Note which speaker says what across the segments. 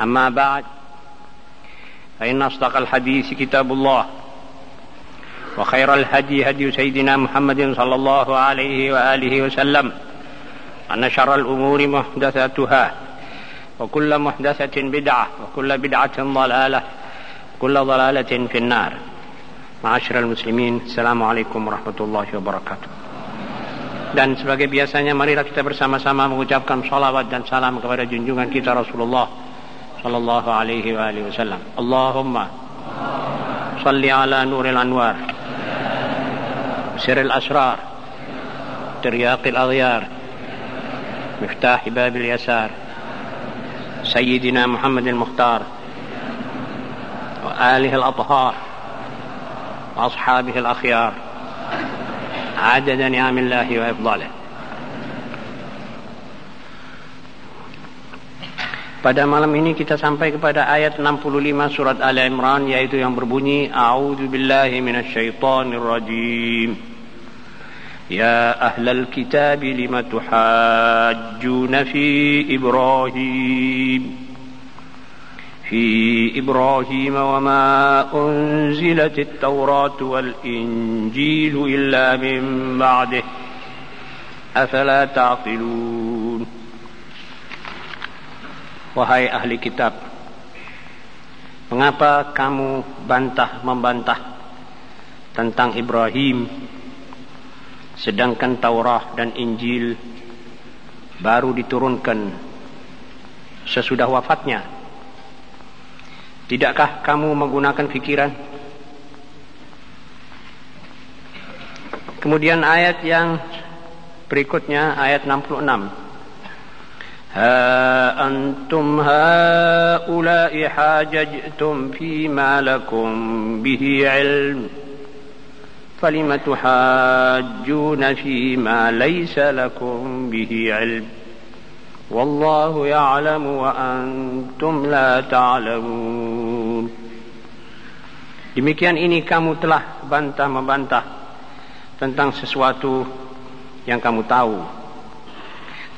Speaker 1: أما بعد فإن أصدق الحديث كتاب الله وخير الهدي هدي سيدنا محمد صلى الله عليه وآله وسلم أن شر الأمور محدثاتها وكل محدثة بدعة وكل بدعة ضلالة وكل ضلالة في النار معاشر المسلمين السلام عليكم ورحمة الله وبركاته dan sebagai biasanya marilah kita bersama-sama mengucapkan salawat dan salam kepada junjungan kita Rasulullah صلى الله عليه وآله وسلم. اللهم صل على نور الأنوار سر الأسرار ترياق الأغيار مفتاح باب اليسار سيدنا محمد المختار وآله الأطهار وأصحابه الأخيار عدد نعم الله وإفضاله. Pada malam ini kita sampai kepada ayat 65 surat Al Imran yaitu yang berbunyi A'udzu billahi minasyaitonir rajim Ya ahlal kitab lima tuhajjuna fi Ibrahim في إبراهيم وما أنزلت التوراة والإنجيل إلا من بعده أفلا تعقلون Wahai ahli kitab Mengapa kamu bantah membantah Tentang Ibrahim Sedangkan Taurah dan Injil Baru diturunkan Sesudah wafatnya Tidakkah kamu menggunakan pikiran? Kemudian ayat yang berikutnya ayat 66. ها أنتم هؤلاء حاججتم فيما لكم به علم. فلم تحاجون فيما ليس لكم به علم؟ والله يعلم وأنتم لا تعلمون. Demikian ini kamu telah bantah-membantah tentang sesuatu yang kamu tahu.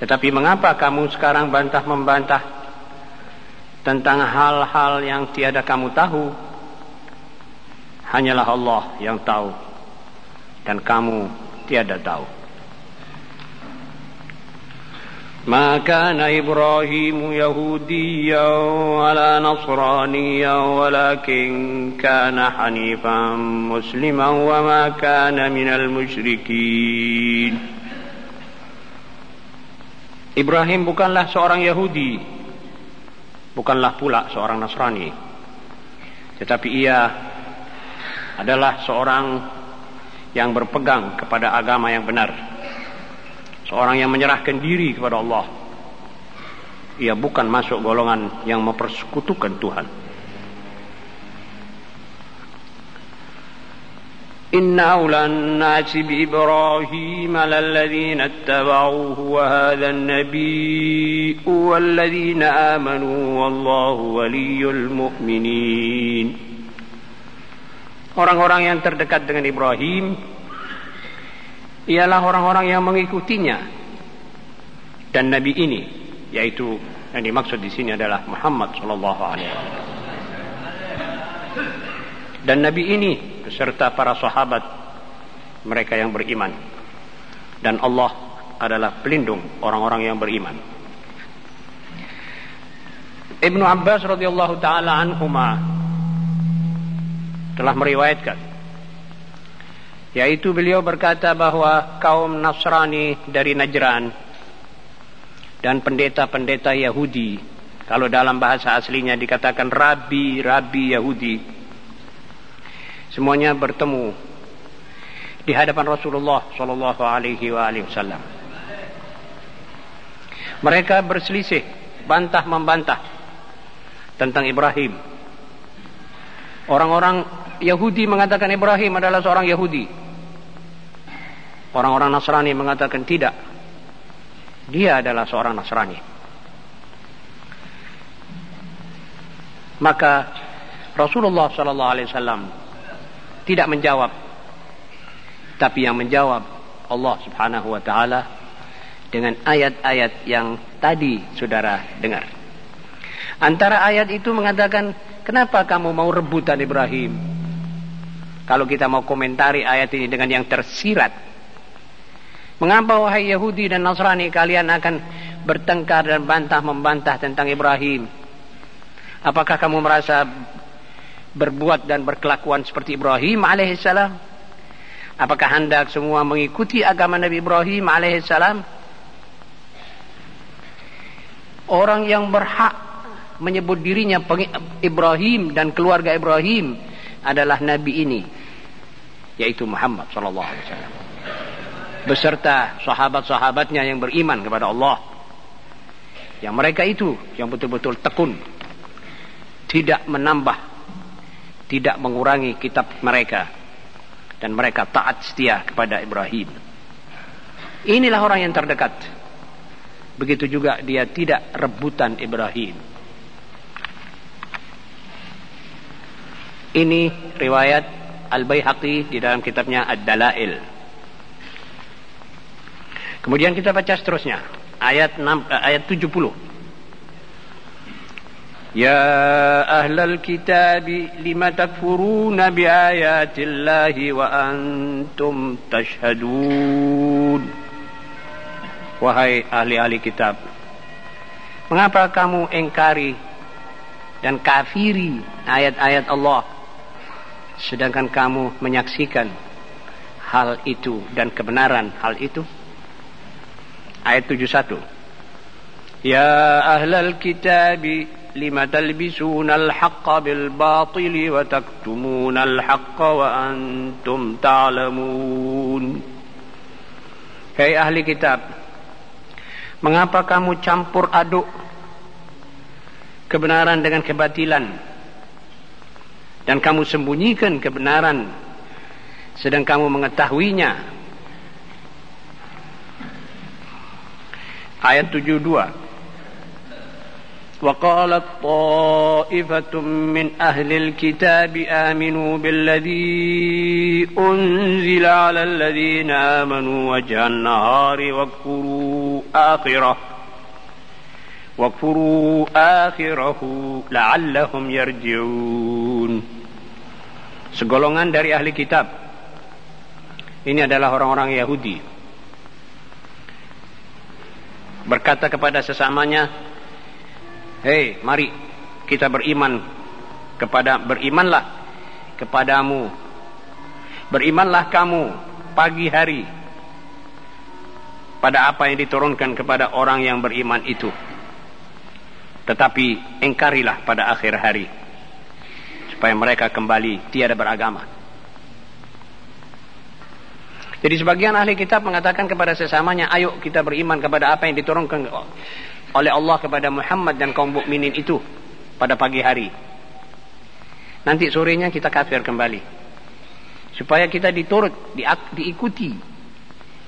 Speaker 1: Tetapi mengapa kamu sekarang bantah membantah tentang hal-hal yang tiada kamu tahu? Hanyalah Allah yang tahu dan kamu tiada tahu. ما كان إبراهيم يهوديا ولا نصرانيا ولكن كان حنيفا مسلما وما كان من المشركين Ibrahim bukanlah seorang Yahudi. Bukanlah pula seorang Nasrani. Tetapi ia adalah seorang yang berpegang kepada agama yang benar. Seorang yang menyerahkan diri kepada Allah. Ia bukan masuk golongan yang mempersekutukan Tuhan إن أولى الناس بإبراهيم للذين اتبعوه وهذا النبي والذين آمنوا والله ولي المؤمنين Orang-orang yang terdekat dengan Ibrahim ialah orang-orang yang mengikutinya dan Nabi ini yaitu yang dimaksud di sini adalah Muhammad sallallahu alaihi wasallam. Dan Nabi ini beserta para sahabat mereka yang beriman. Dan Allah adalah pelindung orang-orang yang beriman. Ibnu Abbas radhiyallahu taala anhuma telah meriwayatkan yaitu beliau berkata bahwa kaum Nasrani dari Najran dan pendeta-pendeta Yahudi kalau dalam bahasa aslinya dikatakan rabi-rabi Yahudi semuanya bertemu di hadapan Rasulullah sallallahu alaihi wasallam. Mereka berselisih, bantah membantah tentang Ibrahim. Orang-orang Yahudi mengatakan Ibrahim adalah seorang Yahudi. Orang-orang Nasrani mengatakan tidak. Dia adalah seorang Nasrani. Maka Rasulullah sallallahu alaihi wasallam tidak menjawab tapi yang menjawab Allah Subhanahu wa taala dengan ayat-ayat yang tadi saudara dengar. Antara ayat itu mengatakan, kenapa kamu mau rebutan Ibrahim? Kalau kita mau komentari ayat ini dengan yang tersirat. Mengapa wahai Yahudi dan Nasrani kalian akan bertengkar dan bantah membantah tentang Ibrahim? Apakah kamu merasa berbuat dan berkelakuan seperti Ibrahim alaihissalam? Apakah hendak semua mengikuti agama Nabi Ibrahim alaihissalam? Orang yang berhak menyebut dirinya Ibrahim dan keluarga Ibrahim adalah nabi ini yaitu Muhammad sallallahu alaihi wasallam beserta sahabat-sahabatnya yang beriman kepada Allah yang mereka itu yang betul-betul tekun tidak menambah tidak mengurangi kitab mereka. Dan mereka taat setia kepada Ibrahim. Inilah orang yang terdekat. Begitu juga dia tidak rebutan Ibrahim. Ini riwayat Al-Baihaqi di dalam kitabnya Ad-Dalail. Kemudian kita baca seterusnya. Ayat 6 eh, ayat 70. Ahlal kitab lima takfuruna bi ayatillahi wa antum tashhadun. Wahai ahli-ahli kitab, mengapa kamu engkari dan kafiri ayat-ayat Allah sedangkan kamu menyaksikan hal itu dan kebenaran hal itu ayat 71 Ya ahlal kitab bil batili wa taktumuna al-haqqa wa antum ta'lamun Hei ahli kitab mengapa kamu campur aduk kebenaran dengan kebatilan? Dan kamu sembunyikan kebenaran sedang kamu mengetahuinya. Ayat 72 وقالت طائفة من أهل الكتاب آمنوا بالذي أنزل على الذين آمنوا وجه النهار واكفروا آخره واكفروا آخره لعلهم يرجعون segolongan dari ahli kitab ini adalah orang-orang Yahudi berkata kepada sesamanya hei mari kita beriman kepada berimanlah kepadamu berimanlah kamu pagi hari pada apa yang diturunkan kepada orang yang beriman itu tetapi engkarilah pada akhir hari supaya mereka kembali tiada beragama. Jadi sebagian ahli kitab mengatakan kepada sesamanya, ayo kita beriman kepada apa yang diturunkan oleh Allah kepada Muhammad dan kaum mukminin itu pada pagi hari. Nanti sorenya kita kafir kembali. Supaya kita diturut, di, diikuti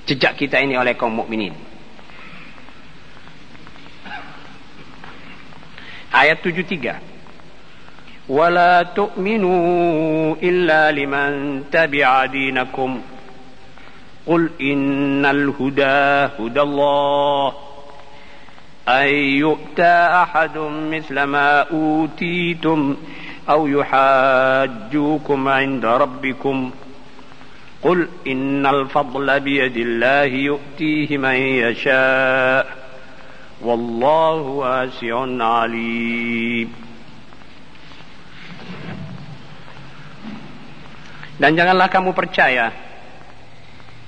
Speaker 1: jejak kita ini oleh kaum mukminin. Ayat 73. ولا تؤمنوا إلا لمن تبع دينكم قل إن الهدى هدى الله أن يؤتى أحد مثل ما أوتيتم أو يحاجوكم عند ربكم قل إن الفضل بيد الله يؤتيه من يشاء والله واسع عليم Dan janganlah kamu percaya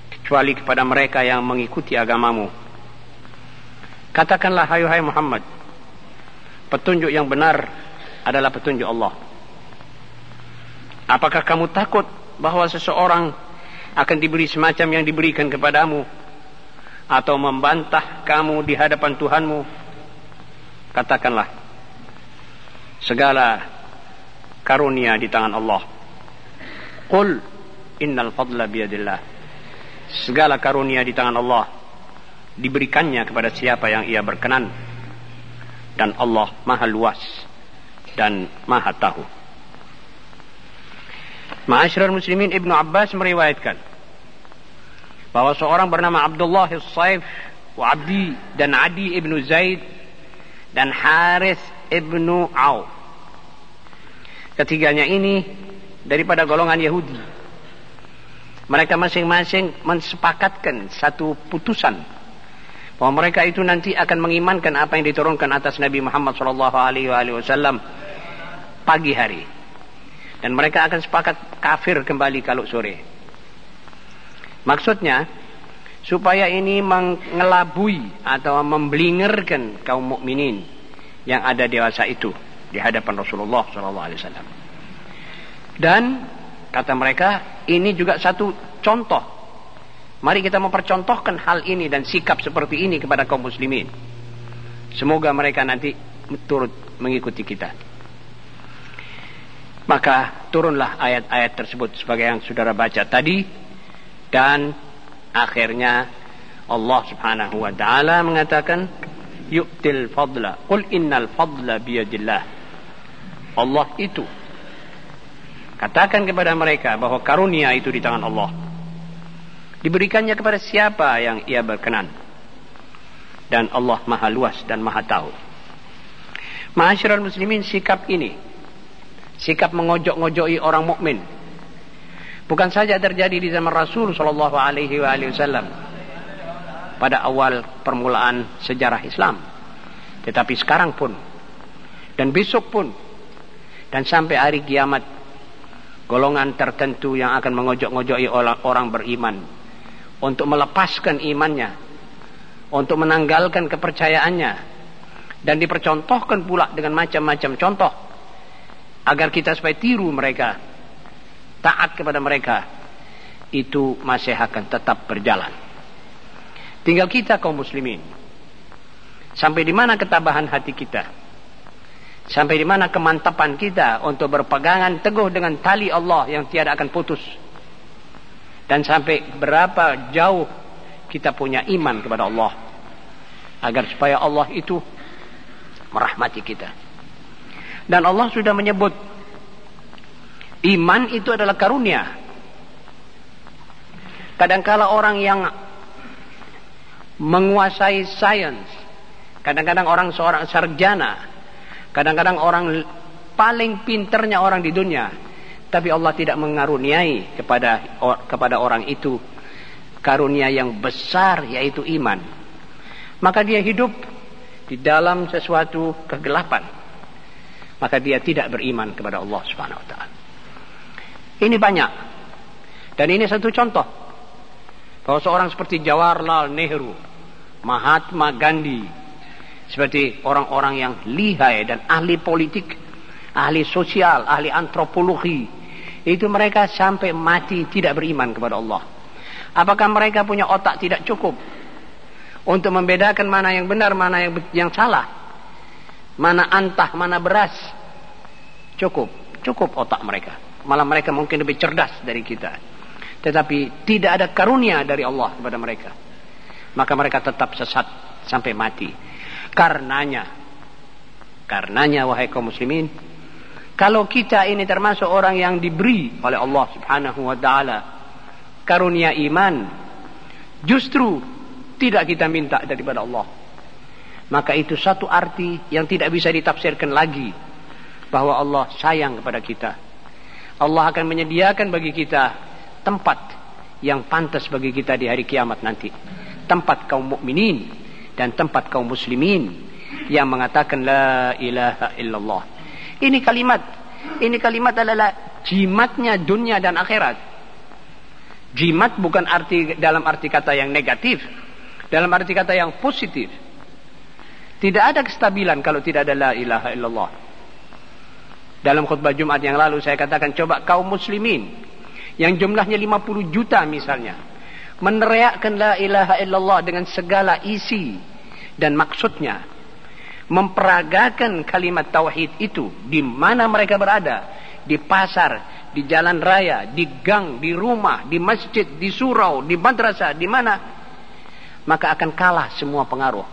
Speaker 1: kecuali kepada mereka yang mengikuti agamamu. Katakanlah hai hai Muhammad, petunjuk yang benar adalah petunjuk Allah. Apakah kamu takut bahwa seseorang akan diberi semacam yang diberikan kepadamu atau membantah kamu di hadapan Tuhanmu? Katakanlah, segala karunia di tangan Allah. Qul innal fadla biyadillah. Segala karunia di tangan Allah diberikannya kepada siapa yang ia berkenan dan Allah maha luas dan maha tahu. Ma'asyiral muslimin Ibnu Abbas meriwayatkan bahwa seorang bernama Abdullah Saif wa Abdi dan Adi Ibnu Zaid dan Haris ibnu Auf. Ketiganya ini daripada golongan Yahudi. Mereka masing-masing mensepakatkan satu putusan bahwa mereka itu nanti akan mengimankan apa yang diturunkan atas Nabi Muhammad SAW pagi hari. Dan mereka akan sepakat kafir kembali kalau sore. Maksudnya, supaya ini mengelabui atau membelingerkan kaum mukminin yang ada dewasa itu di hadapan Rasulullah SAW. Dan kata mereka ini juga satu contoh. Mari kita mempercontohkan hal ini dan sikap seperti ini kepada kaum muslimin. Semoga mereka nanti turut mengikuti kita. Maka turunlah ayat-ayat tersebut sebagai yang saudara baca tadi dan akhirnya Allah Subhanahu wa taala mengatakan yu'til fadla qul innal fadla biyadillah Allah itu katakan kepada mereka bahwa karunia itu di tangan Allah diberikannya kepada siapa yang ia berkenan? Dan Allah maha luas dan maha tahu. Ma'asyiral muslimin sikap ini. Sikap mengojok-ngojoki orang mukmin. Bukan saja terjadi di zaman Rasul sallallahu alaihi wasallam pada awal permulaan sejarah Islam. Tetapi sekarang pun dan besok pun dan sampai hari kiamat golongan tertentu yang akan mengojok-ngojoki orang beriman untuk melepaskan imannya untuk menanggalkan kepercayaannya dan dipercontohkan pula dengan macam-macam contoh agar kita supaya tiru mereka taat kepada mereka itu masih akan tetap berjalan. Tinggal kita kaum muslimin sampai di mana ketabahan hati kita sampai di mana kemantapan kita untuk berpegangan teguh dengan tali Allah yang tiada akan putus dan sampai berapa jauh kita punya iman kepada Allah agar supaya Allah itu merahmati kita dan Allah sudah menyebut iman itu adalah karunia. Kadangkala orang yang menguasai sains, kadang-kadang orang seorang sarjana, kadang-kadang orang paling pinternya orang di dunia, tapi Allah tidak mengaruniai kepada kepada orang itu karunia yang besar yaitu iman. Maka dia hidup di dalam sesuatu kegelapan maka dia tidak beriman kepada Allah Subhanahu wa taala. Ini banyak. Dan ini satu contoh bahwa seorang seperti Jawaharlal Nehru, Mahatma Gandhi, seperti orang-orang yang lihai dan ahli politik, ahli sosial, ahli antropologi, itu mereka sampai mati tidak beriman kepada Allah. Apakah mereka punya otak tidak cukup untuk membedakan mana yang benar, mana yang yang salah? mana antah, mana beras. Cukup, cukup otak mereka. Malah mereka mungkin lebih cerdas dari kita. Tetapi tidak ada karunia dari Allah kepada mereka. Maka mereka tetap sesat sampai mati. Karenanya, karenanya wahai kaum muslimin, kalau kita ini termasuk orang yang diberi oleh Allah Subhanahu wa taala karunia iman, justru tidak kita minta daripada Allah maka itu satu arti yang tidak bisa ditafsirkan lagi bahwa Allah sayang kepada kita. Allah akan menyediakan bagi kita tempat yang pantas bagi kita di hari kiamat nanti. Tempat kaum mukminin dan tempat kaum muslimin yang mengatakan la ilaha illallah. Ini kalimat ini kalimat adalah jimatnya dunia dan akhirat. Jimat bukan arti dalam arti kata yang negatif, dalam arti kata yang positif. Tidak ada kestabilan kalau tidak ada la ilaha illallah. Dalam khutbah Jumat yang lalu saya katakan coba kaum muslimin yang jumlahnya 50 juta misalnya meneriakkan la ilaha illallah dengan segala isi dan maksudnya memperagakan kalimat tauhid itu di mana mereka berada. Di pasar di jalan raya di gang di rumah di masjid di surau di madrasah di mana. Maka akan kalah semua pengaruh.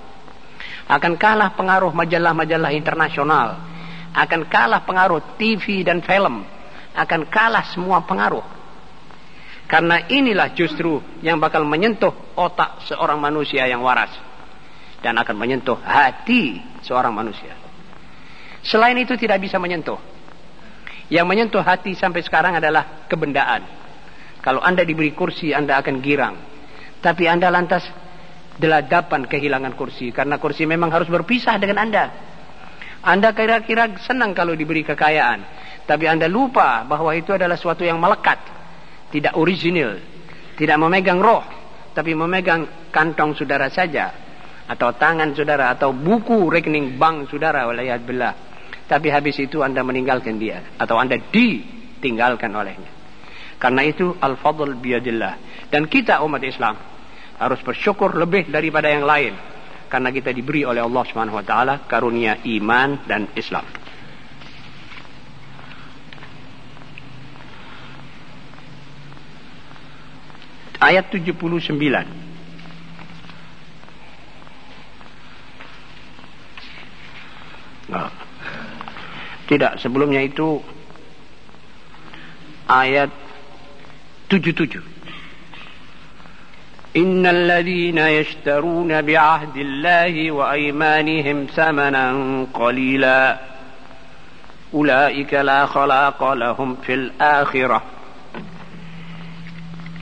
Speaker 1: Akan kalah pengaruh majalah-majalah internasional, akan kalah pengaruh TV dan film, akan kalah semua pengaruh. Karena inilah justru yang bakal menyentuh otak seorang manusia yang waras. Dan akan menyentuh hati seorang manusia. Selain itu tidak bisa menyentuh. Yang menyentuh hati sampai sekarang adalah kebendaan. Kalau Anda diberi kursi, Anda akan girang. Tapi Anda lantas deladapan kehilangan kursi. Karena kursi memang harus berpisah dengan Anda. Anda kira-kira senang kalau diberi kekayaan. Tapi Anda lupa bahwa itu adalah suatu yang melekat. Tidak original. Tidak memegang roh. Tapi memegang kantong saudara saja. Atau tangan saudara. Atau buku rekening bank saudara. Walayatbillah. Tapi habis itu Anda meninggalkan dia. Atau Anda ditinggalkan olehnya. Karena itu al-fadl biyadillah. Dan kita umat Islam harus bersyukur lebih daripada yang lain. Karena kita diberi oleh Allah Subhanahu wa taala karunia iman dan Islam. Ayat 79. Nah. Tidak, sebelumnya itu ayat 77. Innal ladzina yashtaruna bi'ahdillahi wa aymanihim samanan qalila ulaika la khalaqa lahum fil akhirah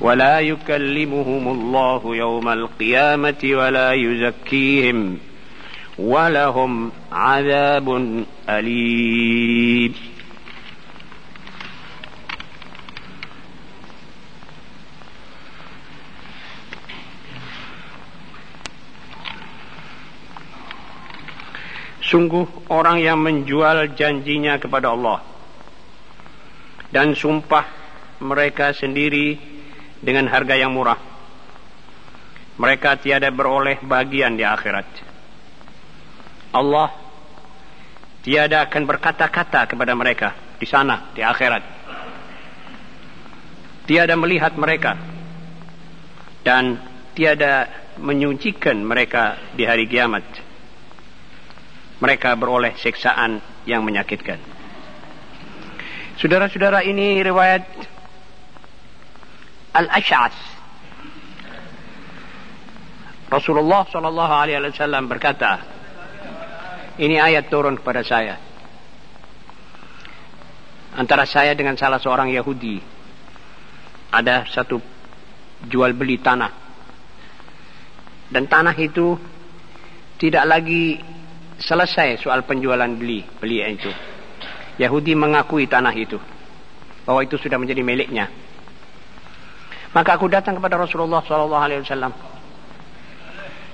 Speaker 1: ولا يكلمهم الله يوم القيامة ولا يزكيهم ولهم عذاب أليم Sungguh orang yang menjual janjinya kepada Allah dan sumpah mereka sendiri dengan harga yang murah. Mereka tiada beroleh bagian di akhirat. Allah tiada akan berkata-kata kepada mereka di sana di akhirat. Tiada melihat mereka dan tiada menyucikan mereka di hari kiamat. Mereka beroleh siksaan yang menyakitkan. Saudara-saudara ini riwayat Al-Ash'as Rasulullah sallallahu alaihi wasallam berkata, ini ayat turun kepada saya. Antara saya dengan salah seorang Yahudi. Ada satu jual beli tanah. Dan tanah itu tidak lagi selesai soal penjualan beli, beli itu. Yahudi mengakui tanah itu. Bahwa itu sudah menjadi miliknya. Maka aku datang kepada Rasulullah SAW.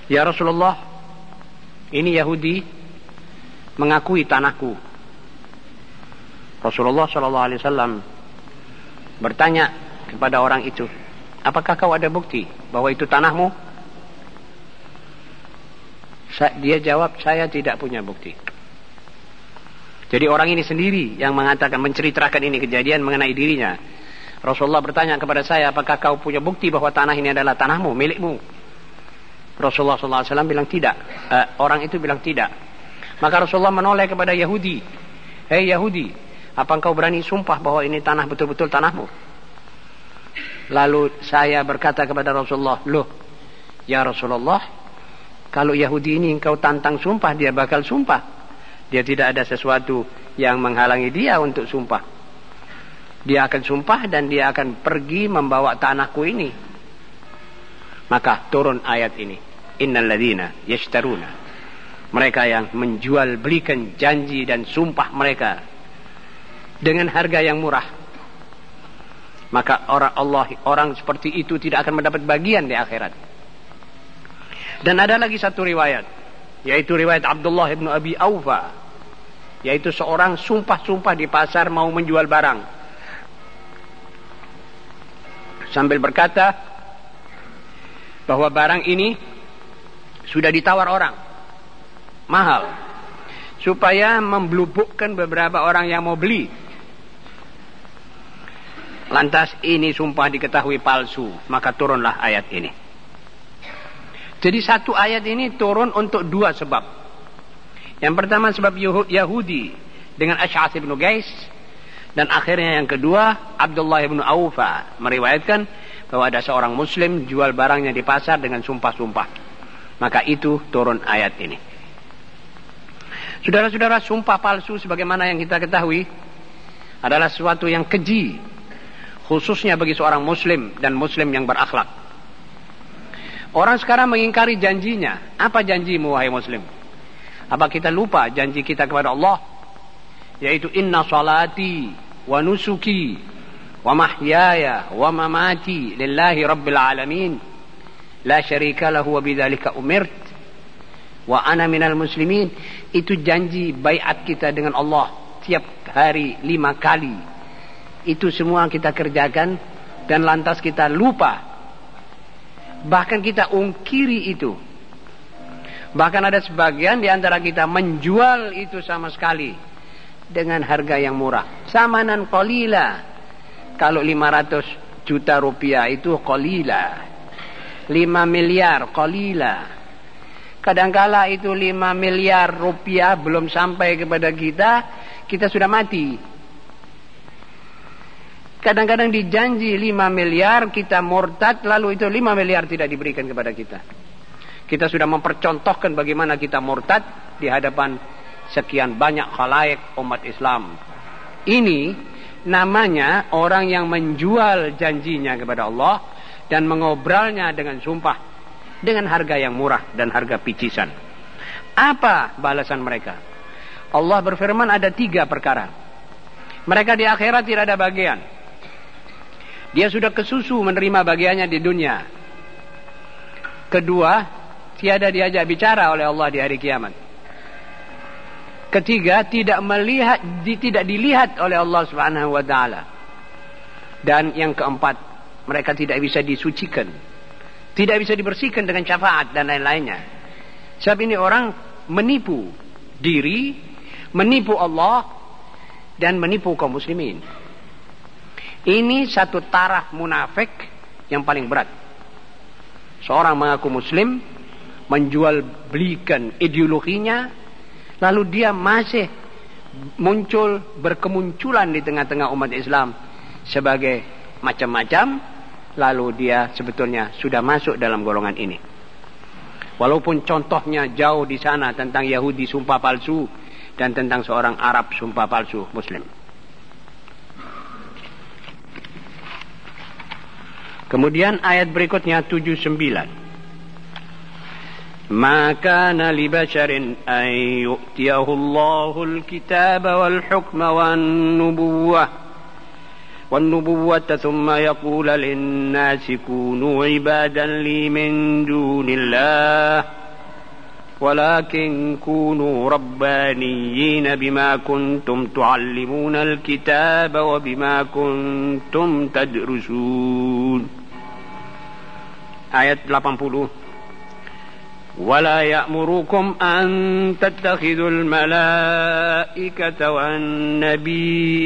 Speaker 1: Ya Rasulullah, ini Yahudi mengakui tanahku. Rasulullah Shallallahu Alaihi Wasallam bertanya kepada orang itu, apakah kau ada bukti bahwa itu tanahmu? Dia jawab, saya tidak punya bukti. Jadi orang ini sendiri yang mengatakan, menceritakan ini kejadian mengenai dirinya. Rasulullah bertanya kepada saya, apakah kau punya bukti bahwa tanah ini adalah tanahmu, milikmu? Rasulullah SAW bilang tidak. Uh, orang itu bilang tidak. Maka Rasulullah menoleh kepada Yahudi. Hei Yahudi, apa engkau berani sumpah bahwa ini tanah betul-betul tanahmu? Lalu saya berkata kepada Rasulullah, loh, ya Rasulullah, kalau Yahudi ini engkau tantang sumpah, dia bakal sumpah. Dia tidak ada sesuatu yang menghalangi dia untuk sumpah. Dia akan sumpah dan dia akan pergi membawa tanahku ini. Maka turun ayat ini. Innal ladina yashtaruna mereka yang menjual belikan janji dan sumpah mereka dengan harga yang murah. Maka orang Allah orang seperti itu tidak akan mendapat bagian di akhirat. Dan ada lagi satu riwayat yaitu riwayat Abdullah bin Abi Aufa yaitu seorang sumpah-sumpah di pasar mau menjual barang. Sambil berkata bahwa barang ini sudah ditawar orang mahal supaya memblubukkan beberapa orang yang mau beli. Lantas ini sumpah diketahui palsu, maka turunlah ayat ini. Jadi satu ayat ini turun untuk dua sebab. Yang pertama sebab Yahudi dengan Ash'ath bin Qais dan akhirnya yang kedua Abdullah bin Aufa meriwayatkan bahwa ada seorang muslim jual barangnya di pasar dengan sumpah-sumpah. Maka itu turun ayat ini. Saudara-saudara, sumpah palsu sebagaimana yang kita ketahui adalah sesuatu yang keji, khususnya bagi seorang muslim dan muslim yang berakhlak. Orang sekarang mengingkari janjinya. Apa janjimu wahai muslim? Apa kita lupa janji kita kepada Allah? Yaitu inna salati wa nusuki wa mahyaya wa mamati lillahi rabbil alamin. La syarika lahu wa umirt wa ana minal muslimin. Itu janji bayat kita dengan Allah tiap hari lima kali. Itu semua kita kerjakan dan lantas kita lupa. Bahkan kita ungkiri itu. Bahkan ada sebagian di antara kita menjual itu sama sekali dengan harga yang murah. Samanan qalila. Kalau 500 juta rupiah itu qalila. 5 miliar qalila Kadangkala itu 5 miliar rupiah belum sampai kepada kita, kita sudah mati. Kadang-kadang dijanji 5 miliar, kita murtad, lalu itu 5 miliar tidak diberikan kepada kita. Kita sudah mempercontohkan bagaimana kita murtad di hadapan sekian banyak khalayak umat Islam. Ini namanya orang yang menjual janjinya kepada Allah dan mengobralnya dengan sumpah dengan harga yang murah dan harga picisan. Apa balasan mereka? Allah berfirman ada tiga perkara. Mereka di akhirat tidak ada bagian. Dia sudah kesusu menerima bagiannya di dunia. Kedua, tiada diajak bicara oleh Allah di hari kiamat. Ketiga, tidak melihat, tidak dilihat oleh Allah Subhanahu wa taala. Dan yang keempat, mereka tidak bisa disucikan tidak bisa dibersihkan dengan syafaat dan lain-lainnya. Sebab ini orang menipu diri, menipu Allah, dan menipu kaum muslimin. Ini satu taraf munafik yang paling berat. Seorang mengaku muslim, menjual belikan ideologinya, lalu dia masih muncul berkemunculan di tengah-tengah umat Islam sebagai macam-macam lalu dia sebetulnya sudah masuk dalam golongan ini. Walaupun contohnya jauh di sana tentang Yahudi sumpah palsu dan tentang seorang Arab sumpah palsu Muslim. Kemudian ayat berikutnya 79. ما كان لبشر أن يؤتيه الله الكتاب والحكم والنبوة والنبوة ثم يقول للناس كونوا عبادا لي من دون الله ولكن كونوا ربانيين بما كنتم تعلمون الكتاب وبما كنتم تدرسون. آية 80 ولا يأمركم أن تتخذوا الملائكة والنبيين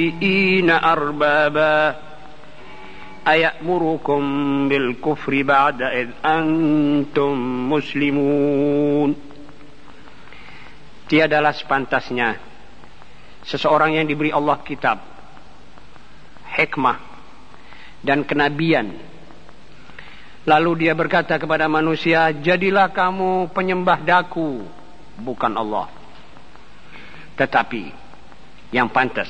Speaker 1: أربابا أيأمركم بالكفر بعد إذ أنتم مسلمون Tiadalah sepantasnya seseorang yang diberi Allah kitab, hikmah, dan kenabian Lalu dia berkata kepada manusia, jadilah kamu penyembah daku, bukan Allah. Tetapi yang pantas,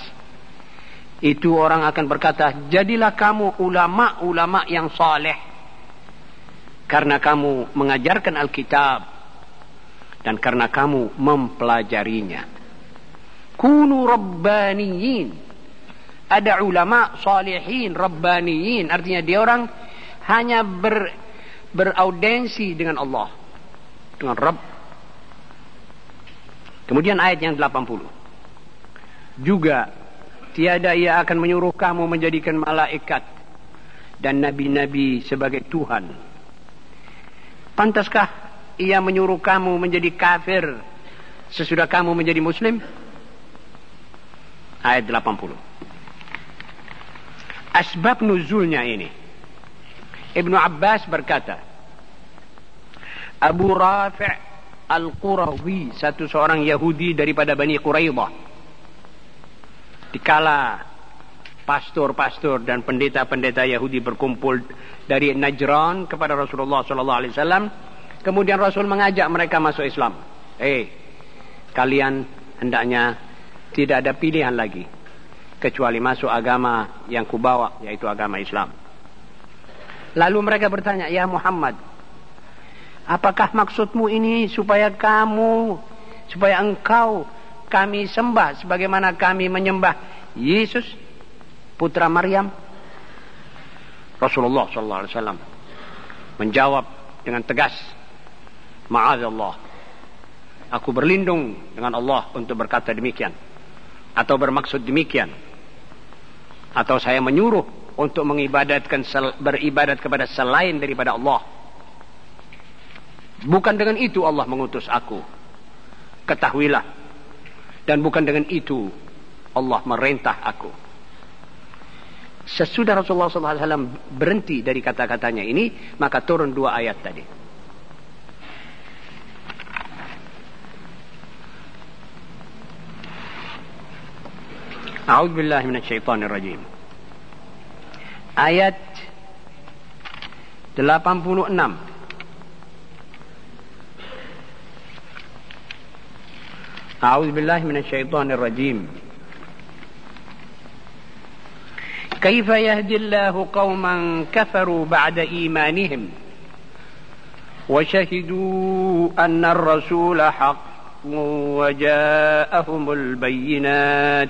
Speaker 1: itu orang akan berkata, jadilah kamu ulama-ulama yang saleh. Karena kamu mengajarkan Alkitab dan karena kamu mempelajarinya. Kunu rabbaniyin. Ada ulama salihin, rabbaniyin. Artinya dia orang hanya ber, beraudensi dengan Allah. Dengan Rabb. Kemudian ayat yang 80. Juga tiada ia akan menyuruh kamu menjadikan malaikat dan nabi-nabi sebagai Tuhan. Pantaskah ia menyuruh kamu menjadi kafir sesudah kamu menjadi muslim? Ayat 80. Asbab nuzulnya ini Ibnu Abbas berkata, Abu Rafi' Al-Qurawi, satu seorang Yahudi daripada Bani Quraidah. Dikala pastor-pastor dan pendeta-pendeta Yahudi berkumpul dari Najran kepada Rasulullah sallallahu alaihi wasallam, kemudian Rasul mengajak mereka masuk Islam. Eh, kalian hendaknya tidak ada pilihan lagi kecuali masuk agama yang kubawa yaitu agama Islam. Lalu mereka bertanya, "Ya Muhammad, apakah maksudmu ini supaya kamu supaya engkau kami sembah sebagaimana kami menyembah Yesus putra Maryam?" Rasulullah sallallahu alaihi wasallam menjawab dengan tegas, "Ma'adzallah. Aku berlindung dengan Allah untuk berkata demikian atau bermaksud demikian." atau saya menyuruh untuk mengibadatkan beribadat kepada selain daripada Allah. Bukan dengan itu Allah mengutus aku. Ketahuilah. Dan bukan dengan itu Allah merintah aku. Sesudah Rasulullah SAW berhenti dari kata-katanya ini, maka turun dua ayat tadi. A'udzu billahi minasy syaithanir rajim. آيات 86 أعوذ بالله من الشيطان الرجيم كيف يهدي الله قوما كفروا بعد إيمانهم وشهدوا أن الرسول حق وجاءهم البينات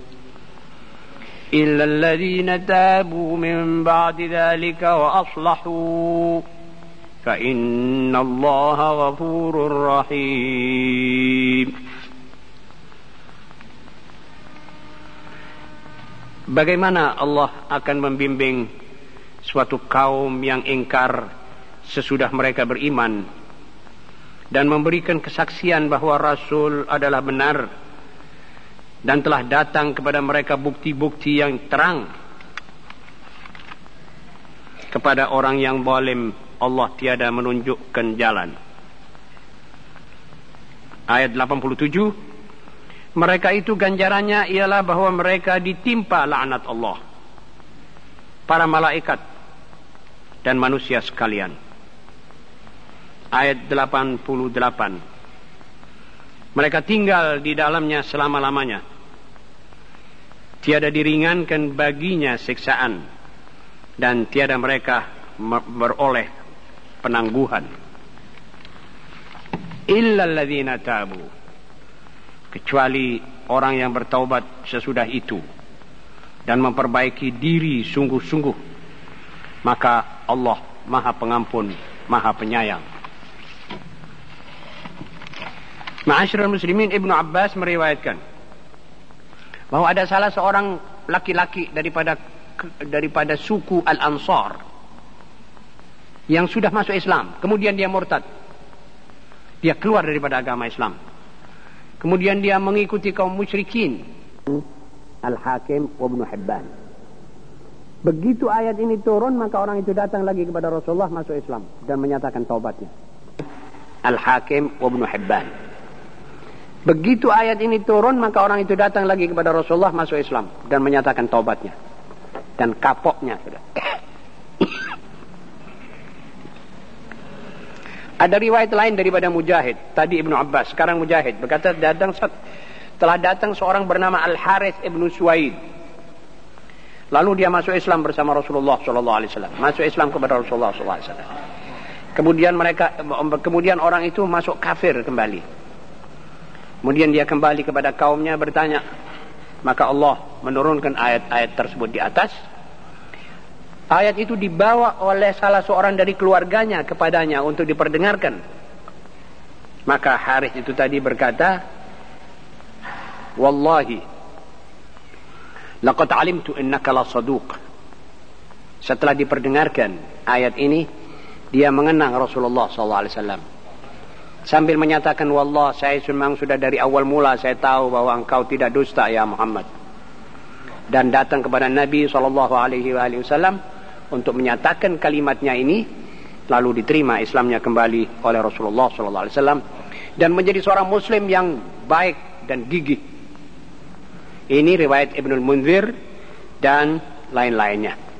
Speaker 1: إلا الذين تابوا من بعد ذلك وأصلحوا فإن الله غفور رحيم Bagaimana Allah akan membimbing suatu kaum yang ingkar sesudah mereka beriman dan memberikan kesaksian bahwa Rasul adalah benar Dan telah datang kepada mereka bukti-bukti yang terang kepada orang yang zalim. Allah tiada menunjukkan jalan. Ayat 87 mereka itu ganjarannya ialah bahwa mereka ditimpa laknat Allah. Para malaikat dan manusia sekalian. Ayat 88 mereka tinggal di dalamnya selama-lamanya. Tiada diringankan baginya siksaan. Dan tiada mereka beroleh penangguhan. Illa alladzina tabu. Kecuali orang yang bertaubat sesudah itu. Dan memperbaiki diri sungguh-sungguh. Maka Allah Maha Pengampun Maha Penyayang Ma'asyiral muslimin Ibnu Abbas meriwayatkan bahwa ada salah seorang laki-laki daripada daripada suku Al-Ansar yang sudah masuk Islam, kemudian dia murtad. Dia keluar daripada agama Islam. Kemudian dia mengikuti kaum musyrikin. Al-Hakim wa Ibn Hibban. Begitu ayat ini turun, maka orang itu datang lagi kepada Rasulullah masuk Islam dan menyatakan taubatnya. Al-Hakim wa Ibn Hibban. Begitu ayat ini turun maka orang itu datang lagi kepada Rasulullah masuk Islam dan menyatakan taubatnya dan kapoknya. Ada riwayat lain daripada Mujahid, tadi Ibnu Abbas, sekarang Mujahid berkata datang telah datang seorang bernama Al Harith Ibnu Suwaid. Lalu dia masuk Islam bersama Rasulullah sallallahu alaihi wasallam. Masuk Islam kepada Rasulullah sallallahu alaihi wasallam. Kemudian mereka kemudian orang itu masuk kafir kembali. Kemudian dia kembali kepada kaumnya bertanya. Maka Allah menurunkan ayat-ayat tersebut di atas. Ayat itu dibawa oleh salah seorang dari keluarganya kepadanya untuk diperdengarkan. Maka Harith itu tadi berkata, Wallahi, laqad alimtu innaka la saduq. Setelah diperdengarkan ayat ini, dia mengenang Rasulullah SAW. Sambil menyatakan wallah saya memang sudah dari awal mula saya tahu bahwa engkau tidak dusta ya Muhammad. Dan datang kepada Nabi wasallam untuk menyatakan kalimatnya ini lalu diterima Islamnya kembali oleh Rasulullah wasallam dan menjadi seorang muslim yang baik dan gigih. Ini riwayat Ibnu Munzir dan lain-lainnya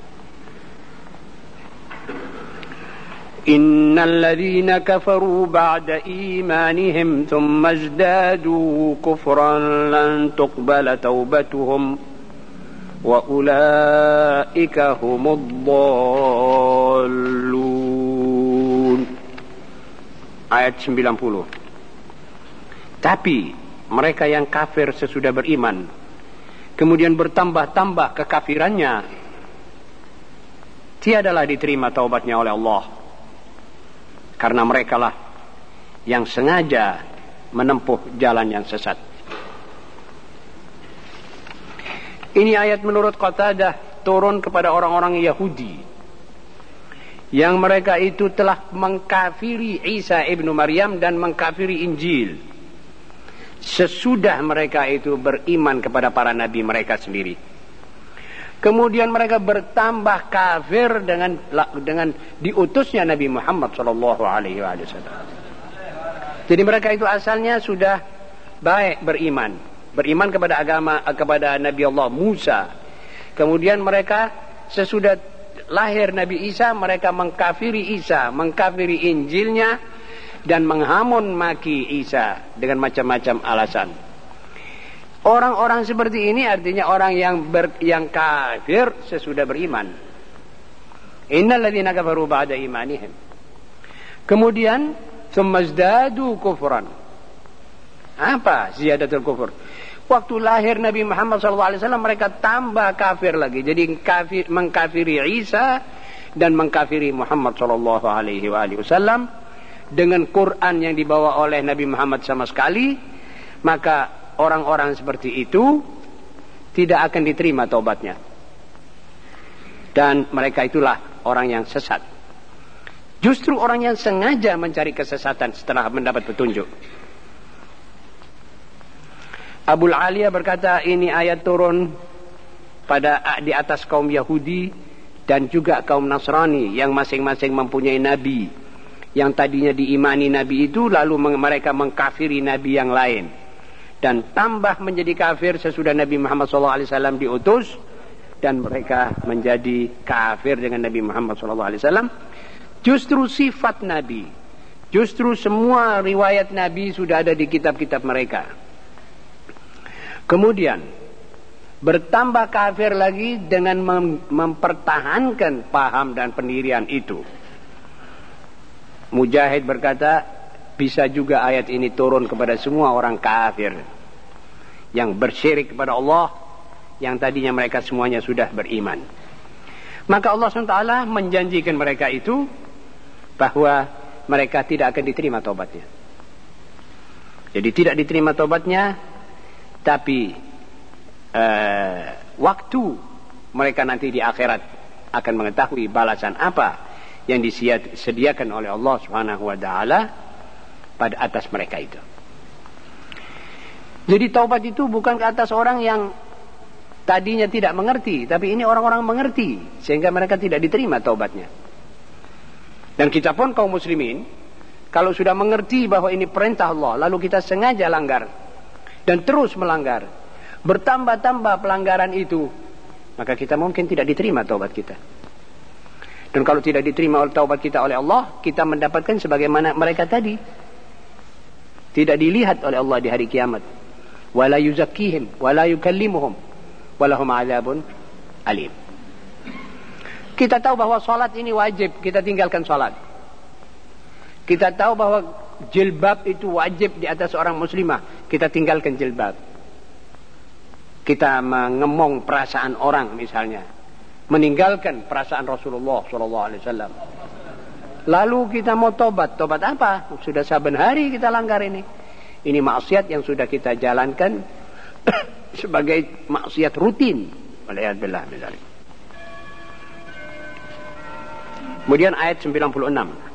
Speaker 1: إن الذين كفروا بعد إيمانهم ثم ازدادوا كفرا لن تقبل توبتهم وأولئك هم الضالون ayat 90 Tapi mereka yang kafir sesudah beriman kemudian bertambah-tambah kekafirannya tiadalah diterima taubatnya oleh Allah karena mereka lah yang sengaja menempuh jalan yang sesat. Ini ayat menurut Qatadah turun kepada orang-orang Yahudi yang mereka itu telah mengkafiri Isa ibnu Maryam dan mengkafiri Injil sesudah mereka itu beriman kepada para nabi mereka sendiri. Kemudian mereka bertambah kafir dengan dengan diutusnya Nabi Muhammad Shallallahu Alaihi Wasallam. Jadi mereka itu asalnya sudah baik beriman, beriman kepada agama kepada Nabi Allah Musa. Kemudian mereka sesudah lahir Nabi Isa mereka mengkafiri Isa, mengkafiri Injilnya dan menghamun maki Isa dengan macam-macam alasan. Orang-orang seperti ini artinya orang yang ber, yang kafir sesudah beriman. Innalladzina kafaru ba'da imanihim. Kemudian semazdadu kufran. Apa ziyadatul kufur? Waktu lahir Nabi Muhammad SAW mereka tambah kafir lagi. Jadi kafir, mengkafiri Isa dan mengkafiri Muhammad SAW dengan Quran yang dibawa oleh Nabi Muhammad sama sekali. Maka orang-orang seperti itu tidak akan diterima taubatnya. Dan mereka itulah orang yang sesat. Justru orang yang sengaja mencari kesesatan setelah mendapat petunjuk. Abu Aliyah berkata ini ayat turun pada di atas kaum Yahudi dan juga kaum Nasrani yang masing-masing mempunyai nabi yang tadinya diimani nabi itu lalu mereka mengkafiri nabi yang lain dan tambah menjadi kafir sesudah Nabi Muhammad SAW diutus dan mereka menjadi kafir dengan Nabi Muhammad SAW. Justru sifat Nabi, justru semua riwayat Nabi sudah ada di kitab-kitab mereka. Kemudian bertambah kafir lagi dengan mem mempertahankan paham dan pendirian itu. Mujahid berkata, bisa juga ayat ini turun kepada semua orang kafir yang bersyirik kepada Allah yang tadinya mereka semuanya sudah beriman. Maka Allah SWT menjanjikan mereka itu bahwa mereka tidak akan diterima tobatnya. Jadi tidak diterima tobatnya, tapi uh, waktu mereka nanti di akhirat akan mengetahui balasan apa yang disediakan oleh Allah Subhanahu wa taala pada atas mereka itu. Jadi taubat itu bukan ke atas orang yang tadinya tidak mengerti, tapi ini orang-orang mengerti sehingga mereka tidak diterima taubatnya. Dan kita pun kaum muslimin kalau sudah mengerti bahwa ini perintah Allah lalu kita sengaja langgar dan terus melanggar, bertambah-tambah pelanggaran itu, maka kita mungkin tidak diterima taubat kita. Dan kalau tidak diterima oleh taubat kita oleh Allah, kita mendapatkan sebagaimana mereka tadi tidak dilihat oleh Allah di hari kiamat. Wala yuzakkihim, wala yukallimuhum, walahum azabun alim. Kita tahu bahwa salat ini wajib, kita tinggalkan salat. Kita tahu bahwa jilbab itu wajib di atas orang muslimah, kita tinggalkan jilbab. Kita mengemong perasaan orang misalnya, meninggalkan perasaan Rasulullah sallallahu alaihi wasallam. Lalu kita mau tobat. Tobat apa? Sudah saben hari kita langgar ini. Ini maksiat yang sudah kita jalankan sebagai maksiat rutin. Waliyahbillah misalnya. Kemudian ayat 96.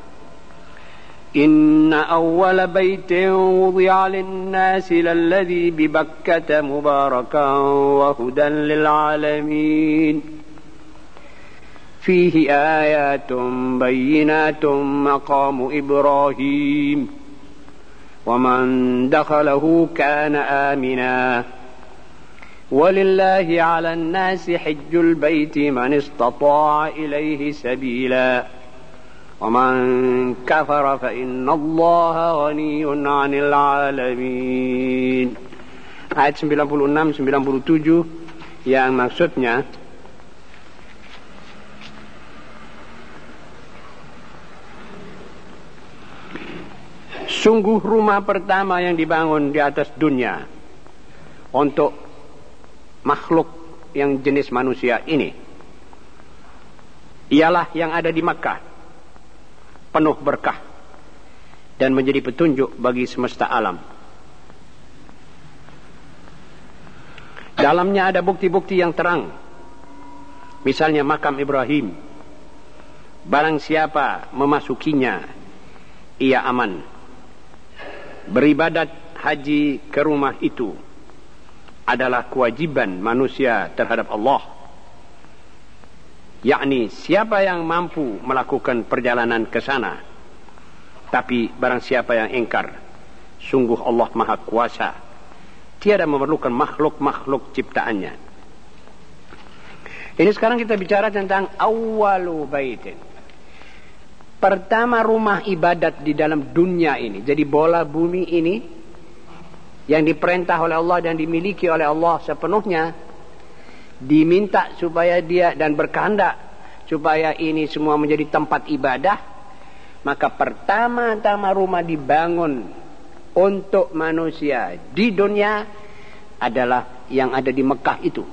Speaker 1: إن أول بيت وضع للناس للذي ببكة مباركا وهدى للعالمين فيه آيات بينات مقام إبراهيم. ومن دخله كان آمنا. ولله على الناس حج البيت من استطاع إليه سبيلاً. ومن كفر فإن الله غني عن العالمين. ayat 96 97 yang maksudnya Sungguh rumah pertama yang dibangun di atas dunia untuk makhluk yang jenis manusia ini ialah yang ada di Makkah penuh berkah dan menjadi petunjuk bagi semesta alam. Dalamnya ada bukti-bukti yang terang. Misalnya makam Ibrahim. Barang siapa memasukinya, ia aman. Beribadat haji ke rumah itu adalah kewajiban manusia terhadap Allah. Yakni siapa yang mampu melakukan perjalanan ke sana tapi barang siapa yang ingkar sungguh Allah Maha Kuasa. Tiada memerlukan makhluk-makhluk ciptaannya. Ini sekarang kita bicara tentang awalu baitin pertama rumah ibadat di dalam dunia ini. Jadi bola bumi ini yang diperintah oleh Allah dan dimiliki oleh Allah sepenuhnya diminta supaya dia dan berkehendak supaya ini semua menjadi tempat ibadah maka pertama-tama rumah dibangun untuk manusia di dunia adalah yang ada di Mekah itu.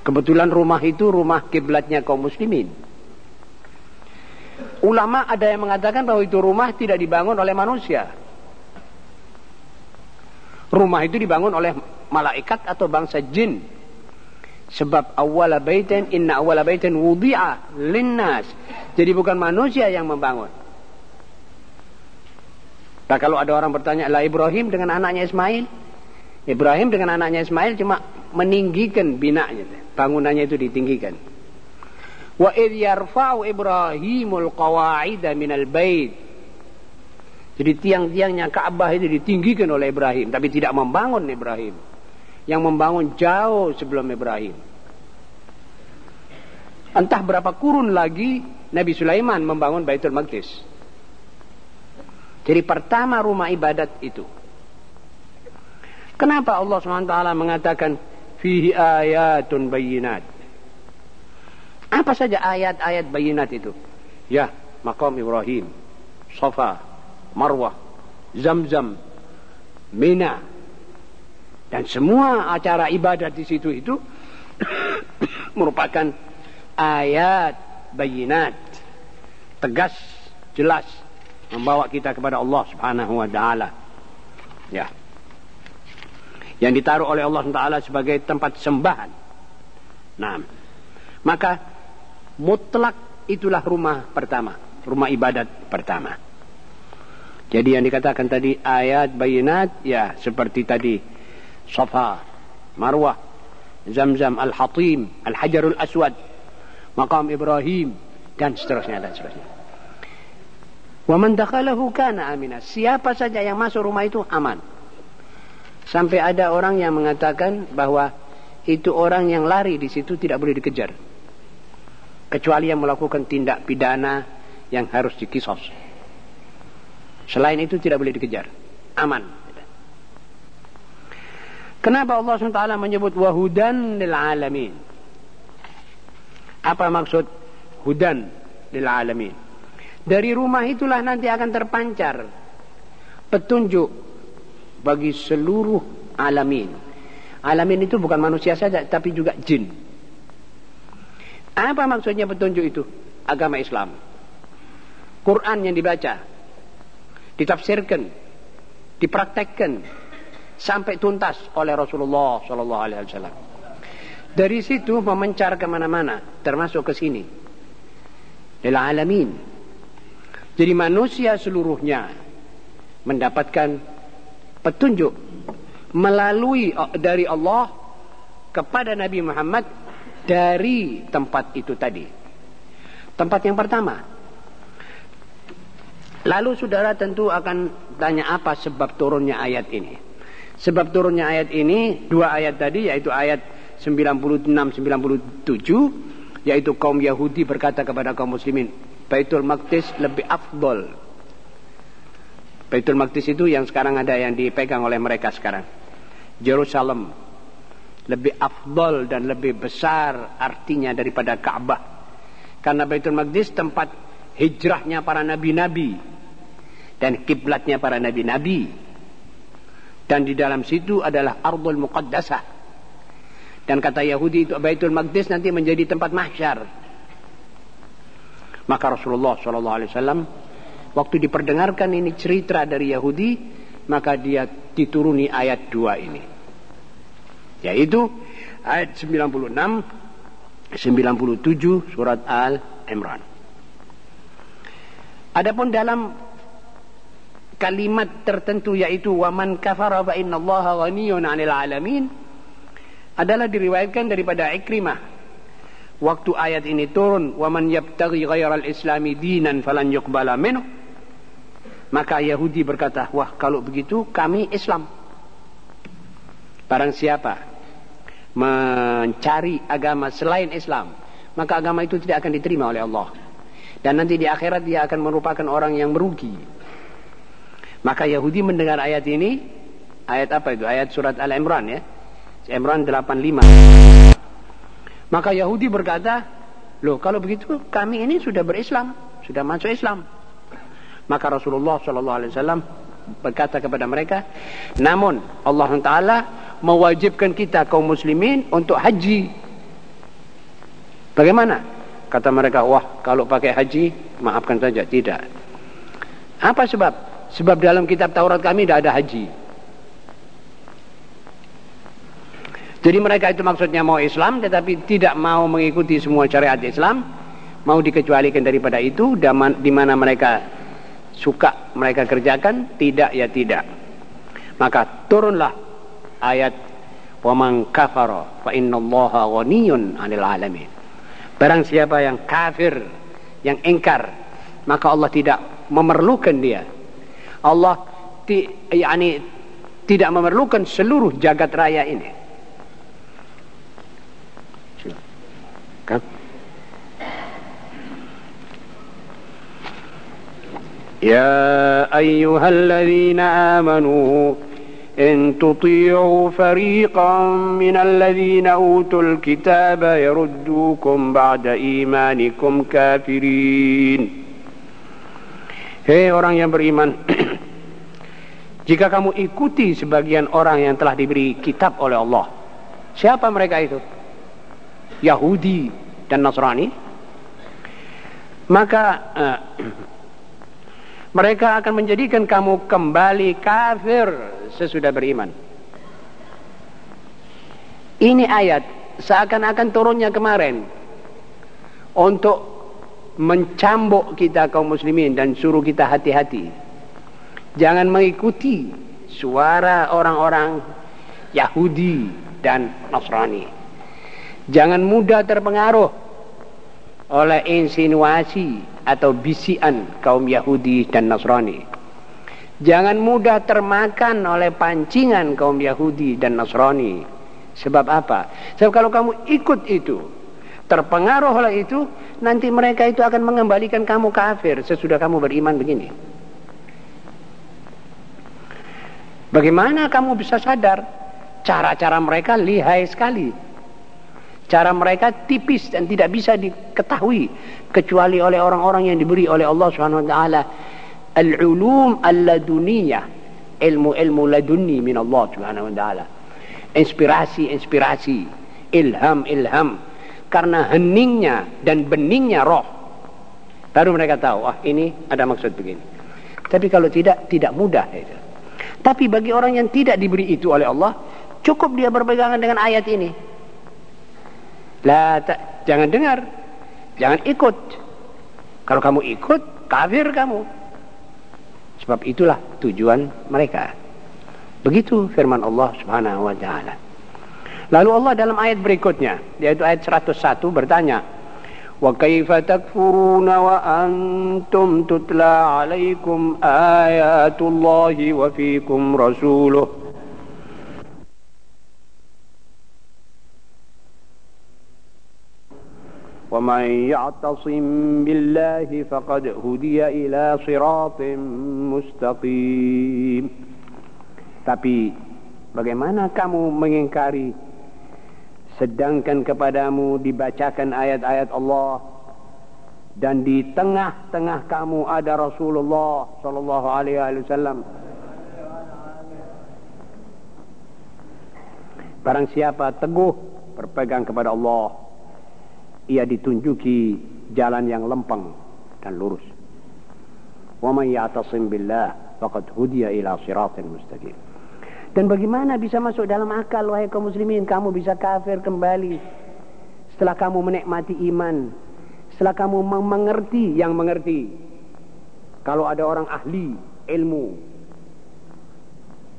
Speaker 1: Kebetulan rumah itu rumah kiblatnya kaum muslimin ulama ada yang mengatakan bahwa itu rumah tidak dibangun oleh manusia rumah itu dibangun oleh malaikat atau bangsa jin Sebab awala baitin inna awala baitin wudi'a linnas. Jadi bukan manusia yang membangun. Nah kalau ada orang bertanya, lah Ibrahim dengan anaknya Ismail? Ibrahim dengan anaknya Ismail cuma meninggikan binanya. Bangunannya itu ditinggikan. Wa idh yarfa'u Ibrahimul qawa'ida minal bait. Jadi tiang-tiangnya Ka'bah itu ditinggikan oleh Ibrahim. Tapi tidak membangun Ibrahim yang membangun jauh sebelum Ibrahim. Entah berapa kurun lagi Nabi Sulaiman membangun Baitul Maqdis. Jadi pertama rumah ibadat itu. Kenapa Allah SWT mengatakan fihi ayatun bayinat? Apa saja ayat-ayat bayinat itu? Ya, makam Ibrahim, Safa, Marwah, Zamzam, Mina, dan semua acara ibadat di situ itu merupakan ayat bayinat. Tegas, jelas. Membawa kita kepada Allah subhanahu wa ta'ala. Ya. Yang ditaruh oleh Allah Taala sebagai tempat sembahan. Nah, maka mutlak itulah rumah pertama, rumah ibadat pertama. Jadi yang dikatakan tadi ayat bayinat ya seperti tadi Safa, Marwah, Zamzam, Al-Hatim, Al-Hajarul Aswad, Maqam Ibrahim, dan seterusnya dan seterusnya. Wa man dakhalahu kana amina. Siapa saja yang masuk rumah itu aman. Sampai ada orang yang mengatakan bahwa itu orang yang lari di situ tidak boleh dikejar. Kecuali yang melakukan tindak pidana yang harus dikisos. Selain itu tidak boleh dikejar. Aman. Kenapa Allah SWT menyebut wahudan lil alamin? Apa maksud hudan lil alamin? Dari rumah itulah nanti akan terpancar petunjuk bagi seluruh alamin. Alamin itu bukan manusia saja tapi juga jin. Apa maksudnya petunjuk itu? Agama Islam. Quran yang dibaca, ditafsirkan, dipraktekkan, sampai tuntas oleh Rasulullah Shallallahu Alaihi Wasallam. Dari situ memencar ke mana-mana, termasuk ke sini. Lil alamin. Jadi manusia seluruhnya mendapatkan petunjuk melalui dari Allah kepada Nabi Muhammad dari tempat itu tadi. Tempat yang pertama. Lalu saudara tentu akan tanya apa sebab turunnya ayat ini. Sebab turunnya ayat ini dua ayat tadi yaitu ayat 96 97 yaitu kaum Yahudi berkata kepada kaum muslimin Baitul Maqdis lebih afdol. Baitul Maqdis itu yang sekarang ada yang dipegang oleh mereka sekarang. Jerusalem lebih afdol dan lebih besar artinya daripada Ka'bah. Karena Baitul Maqdis tempat hijrahnya para nabi-nabi dan kiblatnya para nabi-nabi. Dan di dalam situ adalah Ardul Muqaddasah. Dan kata Yahudi itu Baitul Maqdis nanti menjadi tempat mahsyar. Maka Rasulullah SAW waktu diperdengarkan ini cerita dari Yahudi, maka dia dituruni ayat 2 ini. Yaitu ayat 96 97 surat Al-Imran. Adapun dalam kalimat tertentu yaitu waman kafara fa innallaha ghaniyun 'anil 'alamin adalah diriwayatkan daripada Ikrimah waktu ayat ini turun waman yabtaghi ghairal islami dinan falan yuqbala minhu maka Yahudi berkata wah kalau begitu kami Islam barang siapa mencari agama selain Islam, maka agama itu tidak akan diterima oleh Allah. Dan nanti di akhirat dia akan merupakan orang yang merugi. Maka Yahudi mendengar ayat ini, ayat apa itu? Ayat surat Al-Imran ya. Imran 85. Maka Yahudi berkata, loh kalau begitu kami ini sudah berislam, sudah masuk Islam. Maka Rasulullah SAW berkata kepada mereka, namun Allah Taala mewajibkan kita kaum muslimin untuk haji. Bagaimana? Kata mereka, wah kalau pakai haji, maafkan saja. Tidak. Apa sebab? Sebab dalam kitab Taurat kami tidak ada haji. Jadi mereka itu maksudnya mau Islam tetapi tidak mau mengikuti semua syariat Islam. Mau dikecualikan daripada itu di mana mereka suka mereka kerjakan, tidak ya tidak. Maka turunlah ayat wa man kafara fa innallaha ghaniyun 'anil alamin. Barang siapa yang kafir, yang ingkar, maka Allah tidak memerlukan dia. Allah ti, yani, tidak memerlukan seluruh jagat raya ini. Ya ayyuhalladzina amanu إن تطيعوا فريقا من الذين أوتوا الكتاب يردوكم بعد إيمانكم كافرين Hei orang yang beriman Jika kamu ikuti sebagian orang yang telah diberi kitab oleh Allah Siapa mereka itu? Yahudi dan Nasrani Maka uh, mereka akan menjadikan kamu kembali kafir sesudah beriman. Ini ayat seakan-akan turunnya kemarin untuk mencambuk kita kaum muslimin dan suruh kita hati-hati. Jangan mengikuti suara orang-orang Yahudi dan Nasrani. Jangan mudah terpengaruh oleh insinuasi atau bisian kaum Yahudi dan Nasrani. Jangan mudah termakan oleh pancingan kaum Yahudi dan Nasrani. Sebab apa? Sebab kalau kamu ikut itu, terpengaruh oleh itu, nanti mereka itu akan mengembalikan kamu kafir sesudah kamu beriman begini. Bagaimana kamu bisa sadar? Cara-cara mereka lihai sekali. Cara mereka tipis dan tidak bisa diketahui kecuali oleh orang-orang yang diberi oleh Allah Subhanahu wa taala al-ulum al-laduniyah, ilmu-ilmu laduni min Allah Subhanahu wa taala. Inspirasi-inspirasi, ilham-ilham karena heningnya dan beningnya roh. Baru mereka tahu, wah ini ada maksud begini. Tapi kalau tidak, tidak mudah itu. Tapi bagi orang yang tidak diberi itu oleh Allah, cukup dia berpegangan dengan ayat ini. Lah, jangan dengar. Jangan ikut. Kalau kamu ikut, kafir kamu. Sebab itulah tujuan mereka. Begitu firman Allah Subhanahu wa taala. Lalu Allah dalam ayat berikutnya, yaitu ayat 101 bertanya, "Wa kaifa takfuruna wa antum tutla 'alaikum ayatullahi wa fiikum rasuluh?" ومن يعتصم بالله فقد هدي إلى صراط مستقيم Tapi bagaimana kamu mengingkari sedangkan kepadamu dibacakan ayat-ayat Allah dan di tengah-tengah kamu ada Rasulullah sallallahu alaihi wasallam Barang siapa teguh berpegang kepada Allah ia ditunjuki jalan yang lempeng dan lurus. Wa man ya'tasim billah faqad hudiya ila siratin mustaqim. Dan bagaimana bisa masuk dalam akal wahai kaum muslimin kamu bisa kafir kembali setelah kamu menikmati iman, setelah kamu mengerti yang mengerti. Kalau ada orang ahli ilmu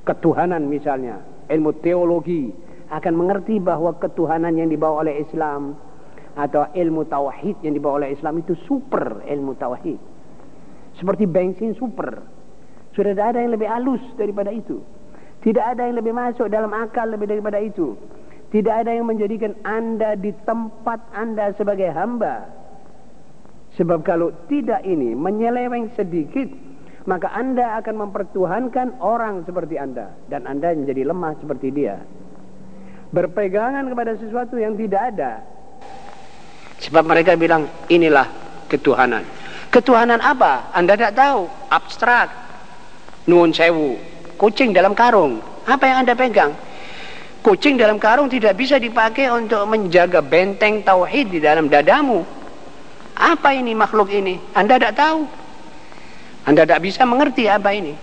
Speaker 1: ketuhanan misalnya, ilmu teologi akan mengerti bahwa ketuhanan yang dibawa oleh Islam atau ilmu tauhid yang dibawa oleh Islam itu super ilmu tauhid. Seperti bensin super. Sudah tidak ada yang lebih halus daripada itu. Tidak ada yang lebih masuk dalam akal lebih daripada itu. Tidak ada yang menjadikan anda di tempat anda sebagai hamba. Sebab kalau tidak ini menyeleweng sedikit, maka anda akan mempertuhankan orang seperti anda. Dan anda menjadi lemah seperti dia. Berpegangan kepada sesuatu yang tidak ada, Sebab mereka bilang inilah ketuhanan. Ketuhanan apa? Anda tidak tahu. Abstrak. Nuhun sewu. Kucing dalam karung. Apa yang Anda pegang? Kucing dalam karung tidak bisa dipakai untuk menjaga benteng tauhid di dalam dadamu. Apa ini makhluk ini? Anda tidak tahu. Anda tidak bisa mengerti apa ini.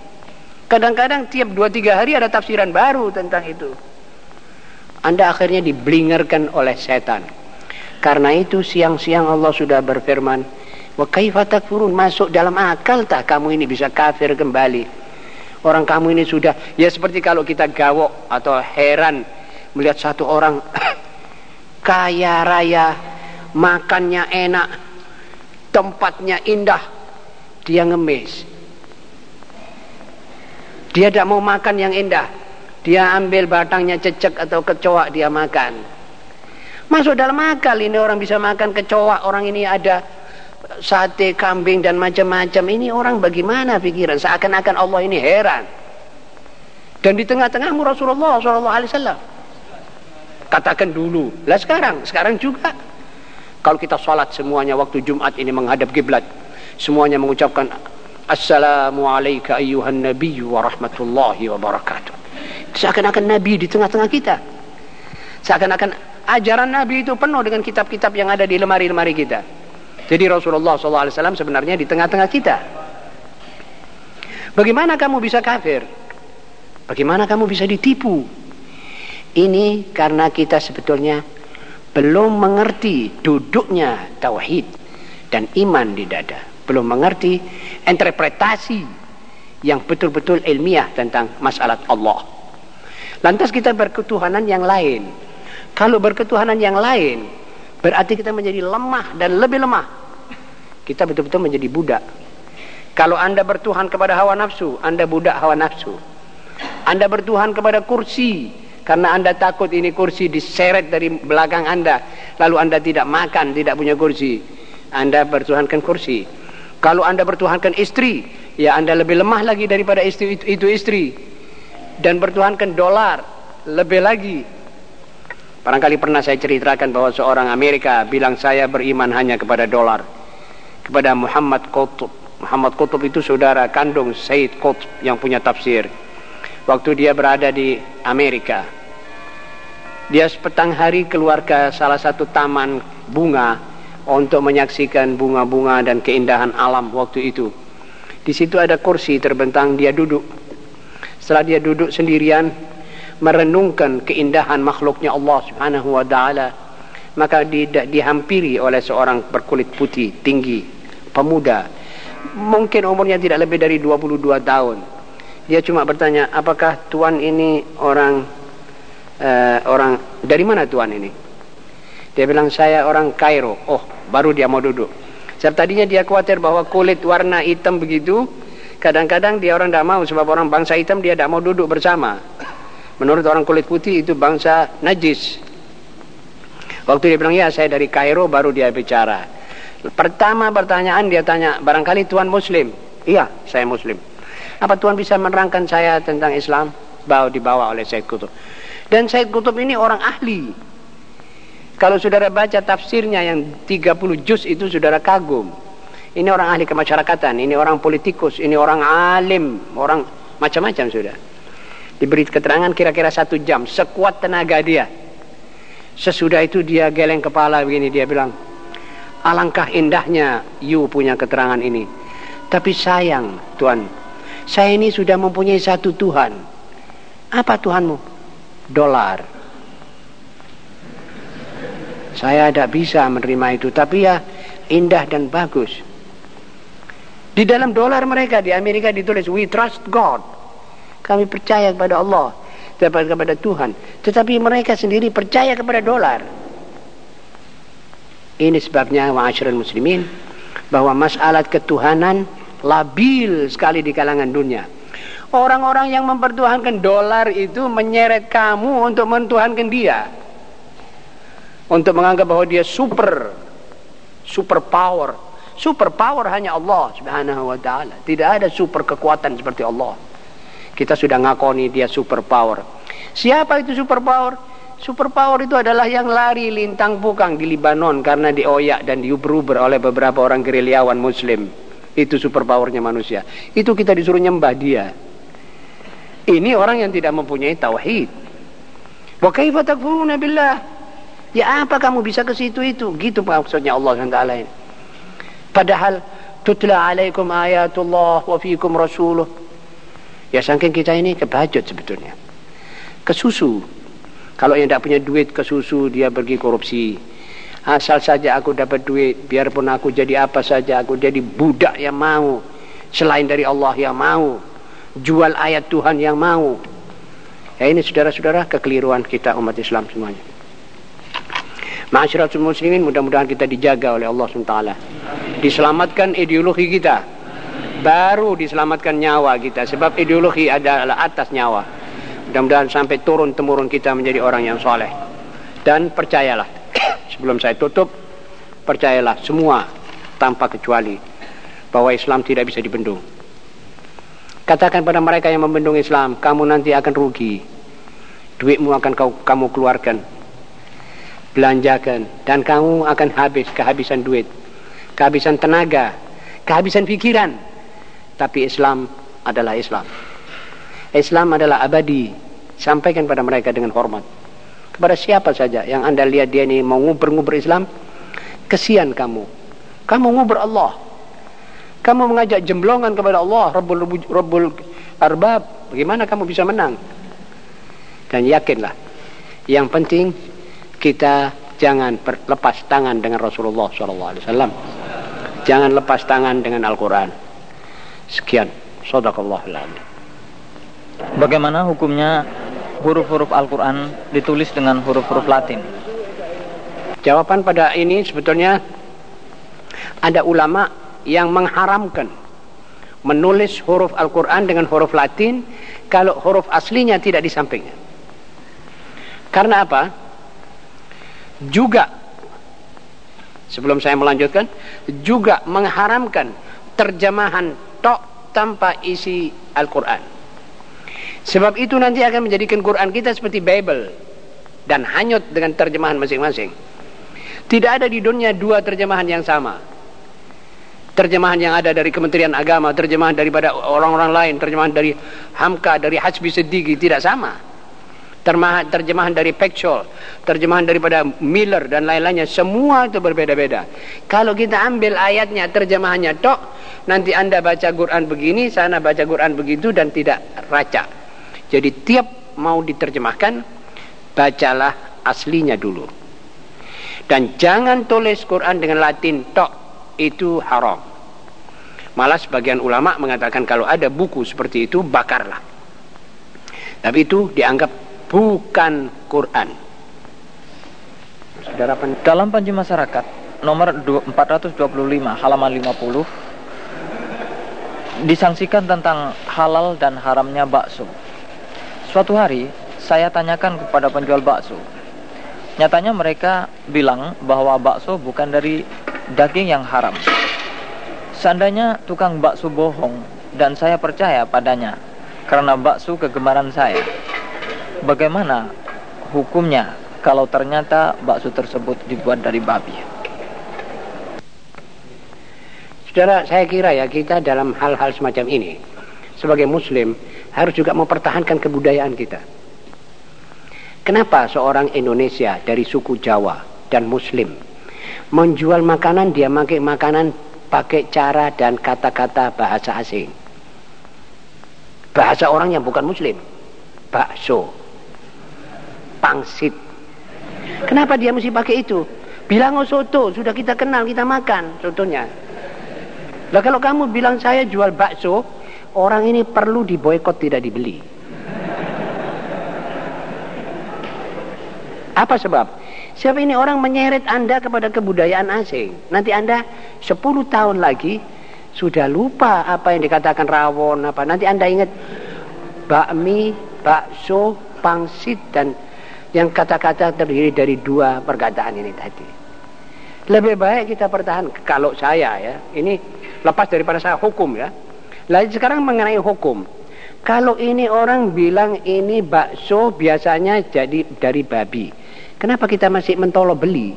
Speaker 1: Kadang-kadang tiap dua tiga hari ada tafsiran baru tentang itu. Anda akhirnya diblingerkan oleh setan. Karena itu siang-siang Allah sudah berfirman, "Wa kaifa takfurun?" Masuk dalam akal tak kamu ini bisa kafir kembali? Orang kamu ini sudah ya seperti kalau kita gawok atau heran melihat satu orang kaya raya, makannya enak, tempatnya indah, dia ngemis. Dia tidak mau makan yang indah. Dia ambil batangnya cecek atau kecoa dia makan. Masuk dalam akal ini orang bisa makan kecoa, orang ini ada sate kambing dan macam-macam. Ini orang bagaimana pikiran? Seakan-akan Allah ini heran. Dan di tengah-tengahmu Rasulullah SAW. Katakan dulu. Lah sekarang, sekarang juga. Kalau kita sholat semuanya waktu Jumat ini menghadap kiblat, semuanya mengucapkan Assalamualaikum ayyuhan nabiyyu wa rahmatullahi wa barakatuh. Seakan-akan Nabi di tengah-tengah kita. Seakan-akan ajaran Nabi itu penuh dengan kitab-kitab yang ada di lemari-lemari kita. Jadi Rasulullah SAW sebenarnya di tengah-tengah kita. Bagaimana kamu bisa kafir? Bagaimana kamu bisa ditipu? Ini karena kita sebetulnya belum mengerti duduknya tauhid dan iman di dada. Belum mengerti interpretasi yang betul-betul ilmiah tentang masalah Allah. Lantas kita berketuhanan yang lain kalau berketuhanan yang lain, berarti kita menjadi lemah dan lebih lemah. Kita betul-betul menjadi budak. Kalau anda bertuhan kepada hawa nafsu, anda budak hawa nafsu. Anda bertuhan kepada kursi, karena anda takut ini kursi diseret dari belakang anda. Lalu anda tidak makan, tidak punya kursi. Anda bertuhankan kursi. Kalau anda bertuhankan istri, ya anda lebih lemah lagi daripada istri itu, itu istri. Dan bertuhankan dolar, lebih lagi Barangkali pernah saya ceritakan bahwa seorang Amerika bilang saya beriman hanya kepada dolar. Kepada Muhammad Qutb. Muhammad Qutb itu saudara kandung Said Qutb yang punya tafsir. Waktu dia berada di Amerika. Dia sepetang hari keluar ke salah satu taman bunga untuk menyaksikan bunga-bunga dan keindahan alam waktu itu. Di situ ada kursi terbentang, dia duduk. Setelah dia duduk sendirian, merenungkan keindahan makhluknya Allah Subhanahu wa taala maka di, dihampiri oleh seorang berkulit putih tinggi pemuda mungkin umurnya tidak lebih dari 22 tahun. Dia cuma bertanya, apakah tuan ini orang uh, orang dari mana tuan ini? Dia bilang saya orang Kairo. Oh, baru dia mau duduk. Sebab tadinya dia khawatir bahwa kulit warna hitam begitu, kadang-kadang dia orang tidak mau sebab orang bangsa hitam dia tidak mau duduk bersama. Menurut orang kulit putih itu bangsa najis. Waktu dia bilang ya saya dari Kairo baru dia bicara. Pertama pertanyaan dia tanya barangkali tuan muslim. Iya saya muslim. Apa Tuhan bisa menerangkan saya tentang Islam? Bawa dibawa oleh Syed Qutub. Dan Syed Qutub ini orang ahli. Kalau saudara baca tafsirnya yang 30 juz itu saudara kagum. Ini orang ahli kemasyarakatan, ini orang politikus, ini orang alim, orang macam-macam sudah. Diberi keterangan kira-kira satu jam, sekuat tenaga dia. Sesudah itu dia geleng kepala begini, dia bilang, alangkah indahnya you punya keterangan ini. Tapi sayang, Tuhan, saya ini sudah mempunyai satu Tuhan. Apa Tuhanmu? Dolar. Saya tidak bisa menerima itu, tapi ya indah dan bagus. Di dalam dolar mereka di Amerika ditulis we trust God. Kami percaya kepada Allah, kepada Tuhan. Tetapi mereka sendiri percaya kepada dolar. Ini sebabnya ma'asyiral muslimin bahwa masalah ketuhanan labil sekali di kalangan dunia. Orang-orang yang mempertuhankan dolar itu menyeret kamu untuk mentuhankan dia untuk menganggap bahwa dia super super power super power hanya Allah subhanahu wa ta'ala tidak ada super kekuatan seperti Allah kita sudah ngakoni dia super power siapa itu super power super power itu adalah yang lari lintang pukang di Libanon karena dioyak dan diuber-uber oleh beberapa orang gerilyawan muslim. Itu super powernya manusia. Itu kita disuruh nyembah dia. Ini orang yang tidak mempunyai tauhid. Wa kaifa takfuruna billah? Ya apa kamu bisa ke situ itu? Gitu maksudnya Allah SWT ini. Padahal tutla alaikum ayatullah wa fiikum rasuluh. Ya saking kita ini kebajut sebetulnya. Kesusu. Kalau yang tidak punya duit ke susu dia pergi korupsi. Asal saja aku dapat duit, biarpun aku jadi apa saja, aku jadi budak yang mau. Selain dari Allah yang mau. Jual ayat Tuhan yang mau. Ya ini saudara-saudara kekeliruan kita umat Islam semuanya. Masyarakat muslimin mudah-mudahan kita dijaga oleh Allah SWT. Diselamatkan ideologi kita. Baru diselamatkan nyawa kita. Sebab ideologi adalah atas nyawa. Mudah-mudahan sampai turun-temurun kita menjadi orang yang soleh. Dan percayalah. Sebelum saya tutup. Percayalah semua tanpa kecuali. Bahwa Islam tidak bisa dibendung. Katakan pada mereka yang membendung Islam. Kamu nanti akan rugi. Duitmu akan kau, kamu keluarkan belanjakan dan kamu akan habis kehabisan duit kehabisan tenaga kehabisan pikiran tapi Islam adalah Islam. Islam adalah abadi. Sampaikan pada mereka dengan hormat. Kepada siapa saja yang anda lihat dia ini mau nguber-nguber Islam kesian kamu. Kamu nguber Allah. Kamu mengajak jemblongan kepada Allah Rabbul, Rabbul Arbab. Bagaimana kamu bisa menang? Dan yakinlah yang penting kita jangan lepas tangan dengan Rasulullah SAW. Jangan lepas tangan dengan Al-Quran. Sekian. Sadaqallahul
Speaker 2: Bagaimana hukumnya huruf-huruf Al-Quran ditulis dengan huruf-huruf Latin?
Speaker 1: Jawaban pada ini sebetulnya ada ulama yang mengharamkan menulis huruf Al-Quran dengan huruf Latin kalau huruf aslinya tidak di sampingnya. Karena apa? juga sebelum saya melanjutkan juga mengharamkan terjemahan tanpa isi Al-Quran. Sebab itu nanti akan menjadikan Quran kita seperti Bible dan hanyut dengan terjemahan masing-masing. Tidak ada di dunia dua terjemahan yang sama. Terjemahan yang ada dari Kementerian Agama terjemahan daripada orang-orang lain terjemahan dari Hamka dari Hasbi Siddiqi tidak sama. Terjemahan dari Pecchol, terjemahan daripada Miller dan lain-lainnya, semua itu berbeda-beda. Kalau kita ambil ayatnya, terjemahannya tok, nanti Anda baca Quran begini, sana baca Quran begitu dan tidak raca. Jadi tiap mau diterjemahkan, bacalah aslinya dulu. Dan jangan tulis Quran dengan Latin tok, itu haram. Malah sebagian ulama mengatakan kalau ada buku seperti itu bakarlah. Tapi itu dianggap bukan Quran.
Speaker 2: Saudara dalam panji masyarakat nomor 425 halaman 50 disangsikan tentang halal dan haramnya bakso. Suatu hari saya tanyakan kepada penjual bakso. Nyatanya mereka bilang bahwa bakso bukan dari daging yang haram. Seandainya tukang bakso bohong dan saya percaya padanya karena bakso kegemaran saya. Bagaimana hukumnya kalau ternyata bakso tersebut dibuat dari babi?
Speaker 1: Saudara, saya kira ya kita dalam hal-hal semacam ini sebagai muslim harus juga mempertahankan kebudayaan kita. Kenapa seorang Indonesia dari suku Jawa dan muslim menjual makanan dia pakai makanan pakai cara dan kata-kata bahasa asing. Bahasa orang yang bukan muslim. Bakso. Pangsit. Kenapa dia mesti pakai itu? Bilang oh soto, sudah kita kenal, kita makan sotonya. Lah kalau kamu bilang saya jual bakso, orang ini perlu diboykot tidak dibeli. Apa sebab? Siapa ini orang menyeret Anda kepada kebudayaan asing. Nanti Anda 10 tahun lagi sudah lupa apa yang dikatakan rawon apa. Nanti Anda ingat bakmi, bakso, pangsit dan yang kata-kata terdiri dari dua perkataan ini tadi. Lebih baik kita pertahan kalau saya ya, ini lepas daripada saya hukum ya. Lalu sekarang mengenai hukum. Kalau ini orang bilang ini bakso biasanya jadi dari babi. Kenapa kita masih mentolo beli?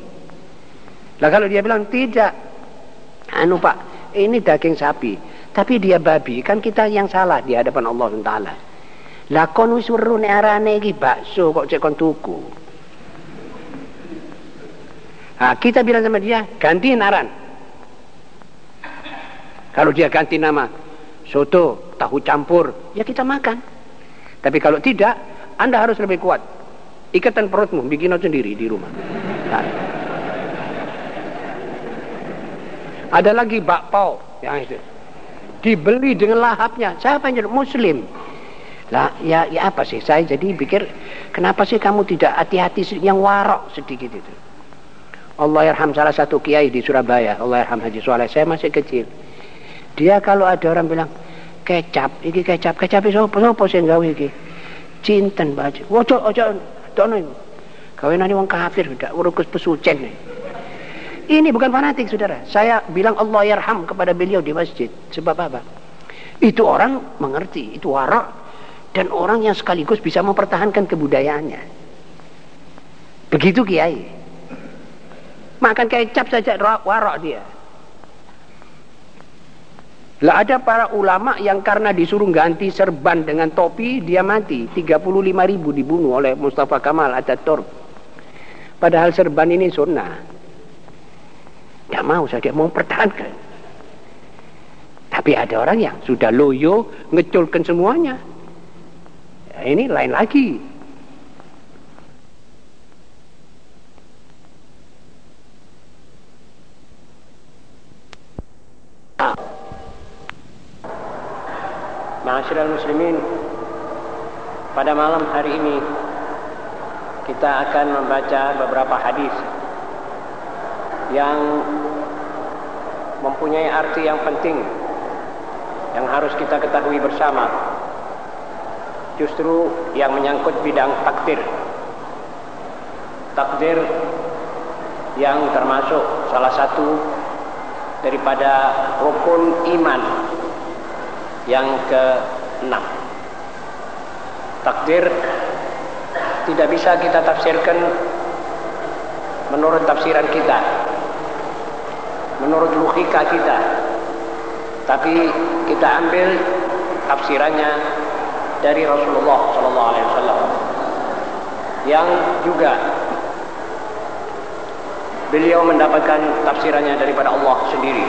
Speaker 1: Lah kalau dia bilang tidak, anu pak, ini daging sapi, tapi dia babi, kan kita yang salah di hadapan Allah Taala. Lah kon wis weru nek arane iki bakso kok cek kon tuku. Nah, kita bilang sama dia, ganti naran. Kalau dia ganti nama soto, tahu campur, ya kita makan. Tapi kalau tidak, Anda harus lebih kuat. Ikatan perutmu bikin sendiri di rumah. Nah. ada lagi bakpao. Yang itu. Dibeli dengan lahapnya. Siapa yang muslim? Lah ya ya apa sih? Saya jadi pikir kenapa sih kamu tidak hati-hati yang warok sedikit itu? Allah yarham salah satu kiai di Surabaya. Allah yarham Haji Soleh. Saya masih kecil dia kalau ada orang bilang kecap iki kecap kecap apa apa sih gawe iki cinten baju ojo ojo dono iku. Kawinane wong kafir udah urukus pesucen. Ini bukan fanatik saudara. Saya bilang Allah yarham kepada beliau di masjid. Sebab apa? Itu orang mengerti, itu warak dan orang yang sekaligus bisa mempertahankan kebudayaannya. Begitu kiai. Makan kecap saja warak dia. Lah ada para ulama yang karena disuruh ganti serban dengan topi dia mati. 35 ribu dibunuh oleh Mustafa Kamal Ataturk. Padahal serban ini sunnah. Tidak mau saja mau pertahankan. Tapi ada orang yang sudah loyo ngeculkan semuanya. Ya, ini lain lagi. Ma'asyiral muslimin Pada malam hari ini Kita akan membaca beberapa hadis Yang Mempunyai arti yang penting Yang harus kita ketahui bersama. Justru yang menyangkut bidang takdir. Takdir Yang termasuk salah satu Daripada rukun iman yang ke-6 takdir tidak bisa kita tafsirkan menurut tafsiran kita menurut logika kita. Tapi kita ambil tafsirannya dari Rasulullah sallallahu alaihi wasallam. Yang juga beliau mendapatkan tafsirannya daripada Allah sendiri.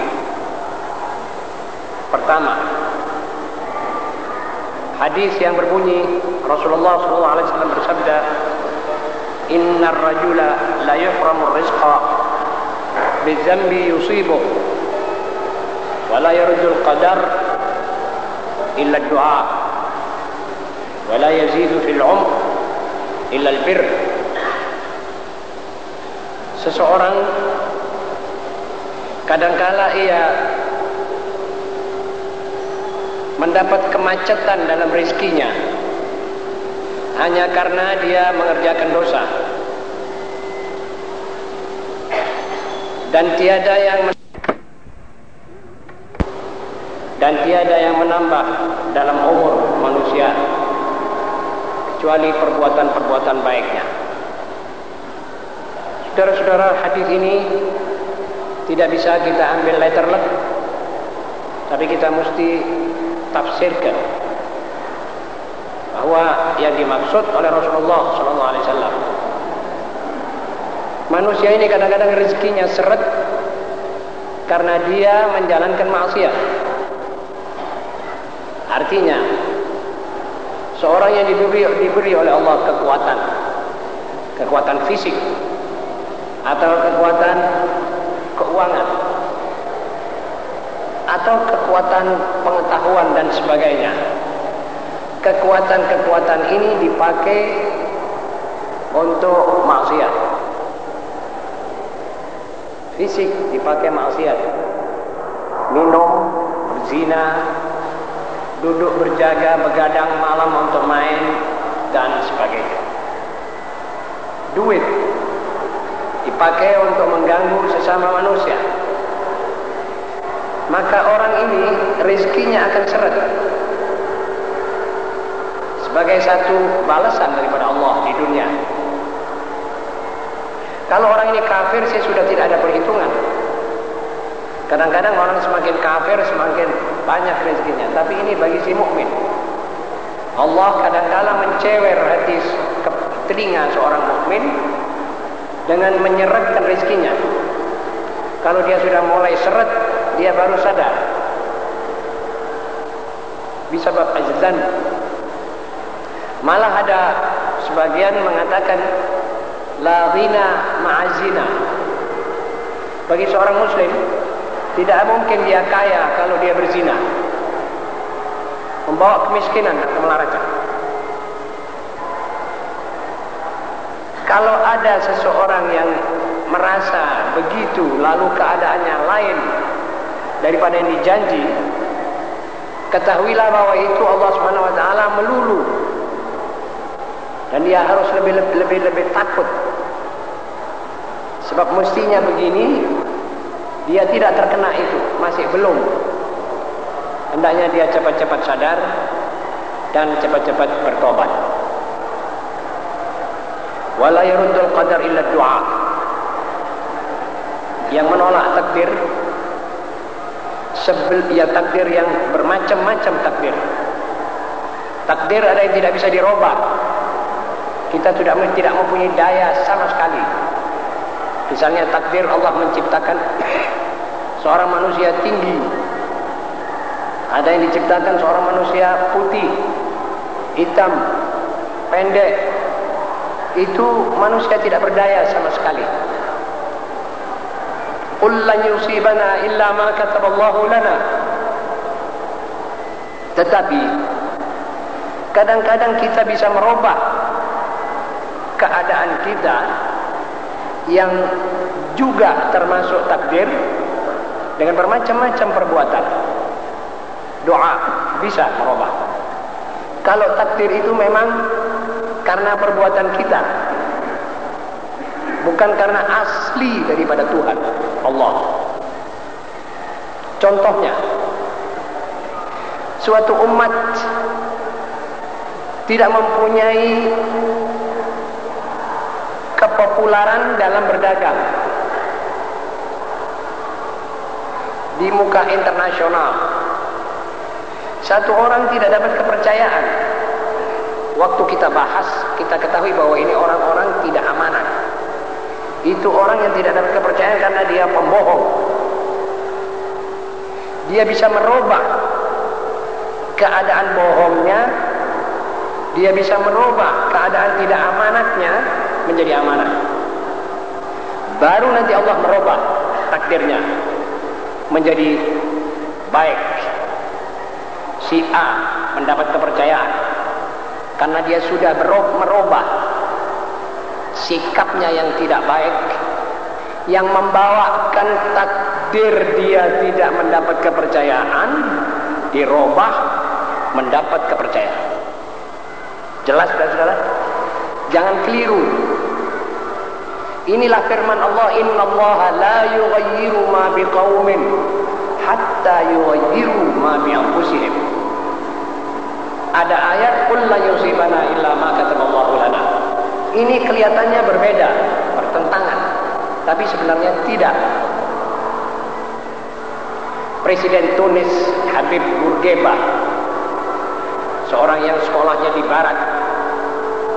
Speaker 1: Pertama hadis yang berbunyi Rasulullah sallallahu alaihi wasallam bersabda innar rajula la yuhramu rizqa bi dzambi yusibu wa la yarjul qadar illa du'a wa la yazidu fil umr illa albir Seseorang kadangkala ia mendapat kemacetan dalam rezekinya hanya karena dia mengerjakan dosa dan tiada yang dan tiada yang menambah dalam umur manusia kecuali perbuatan-perbuatan baiknya. Saudara-saudara, hadis ini tidak bisa kita ambil letterlet, tapi kita mesti tafsirkan bahwa yang dimaksud oleh Rasulullah SAW. Manusia ini kadang-kadang rezekinya seret karena dia menjalankan maksiat. Artinya, seorang yang diberi, diberi oleh Allah kekuatan, kekuatan fisik, atau kekuatan keuangan, atau kekuatan pengetahuan dan sebagainya. Kekuatan-kekuatan ini dipakai untuk maksiat. Fisik dipakai maksiat. Minum, berzina, duduk berjaga, begadang malam untuk main dan sebagainya. Duit dipakai untuk mengganggu sesama manusia. Maka orang ini rezekinya akan seret. Sebagai satu balasan daripada Allah di dunia. Kalau orang ini kafir, saya sudah tidak ada perhitungan. Kadang-kadang orang semakin kafir semakin banyak rezekinya, tapi ini bagi si mukmin. Allah kadang-kala mencewer hati ke telinga seorang mukmin dengan menyeretkan rezekinya. Kalau dia sudah mulai seret, dia baru sadar. Bisa bab ajzan. Malah ada sebagian mengatakan la ma'azina. Bagi seorang muslim tidak mungkin dia kaya kalau dia berzina. Membawa kemiskinan dan kemelarakan. Kalau ada seseorang yang merasa begitu lalu keadaannya lain daripada yang dijanji, ketahuilah bahwa itu Allah Subhanahu wa taala melulu. Dan dia harus lebih lebih lebih takut. Sebab mestinya begini dia tidak terkena itu, masih belum. Hendaknya dia cepat-cepat sadar dan cepat-cepat bertobat. Wala yaruddul qadar illa du'a. Yang menolak takdir sebel ya takdir yang bermacam-macam takdir. Takdir ada yang tidak bisa dirubah. Kita tidak tidak mempunyai daya sama sekali. Misalnya takdir Allah menciptakan seorang manusia tinggi ada yang diciptakan seorang manusia putih hitam pendek itu manusia tidak berdaya sama sekali qul lan yusibana illa ma kataballahu lana tetapi kadang-kadang kita bisa merubah keadaan kita yang juga termasuk takdir dengan bermacam-macam perbuatan. Doa bisa merubah. Kalau takdir itu memang karena perbuatan kita. Bukan karena asli daripada Tuhan Allah. Contohnya suatu umat tidak mempunyai kepopuleran dalam berdagang di muka internasional. Satu orang tidak dapat kepercayaan. Waktu kita bahas, kita ketahui bahwa ini orang-orang tidak amanah. Itu orang yang tidak dapat kepercayaan karena dia pembohong. Dia bisa merubah keadaan bohongnya, dia bisa merubah keadaan tidak amanatnya menjadi amanah. Baru nanti Allah merubah takdirnya menjadi baik si A mendapat kepercayaan karena dia sudah merubah sikapnya yang tidak baik yang membawakan takdir dia tidak mendapat kepercayaan dirubah mendapat kepercayaan. Jelas saudara-saudara jangan keliru. Inilah firman Allah inna Allah la yughayyiru ma biqaumin hatta yughayyiru ma bi ada ayat qul la yusibana illa ma kataballahu lana ini kelihatannya berbeda bertentangan tapi sebenarnya tidak. Presiden Tunis Habib Bourguiba seorang yang sekolahnya di barat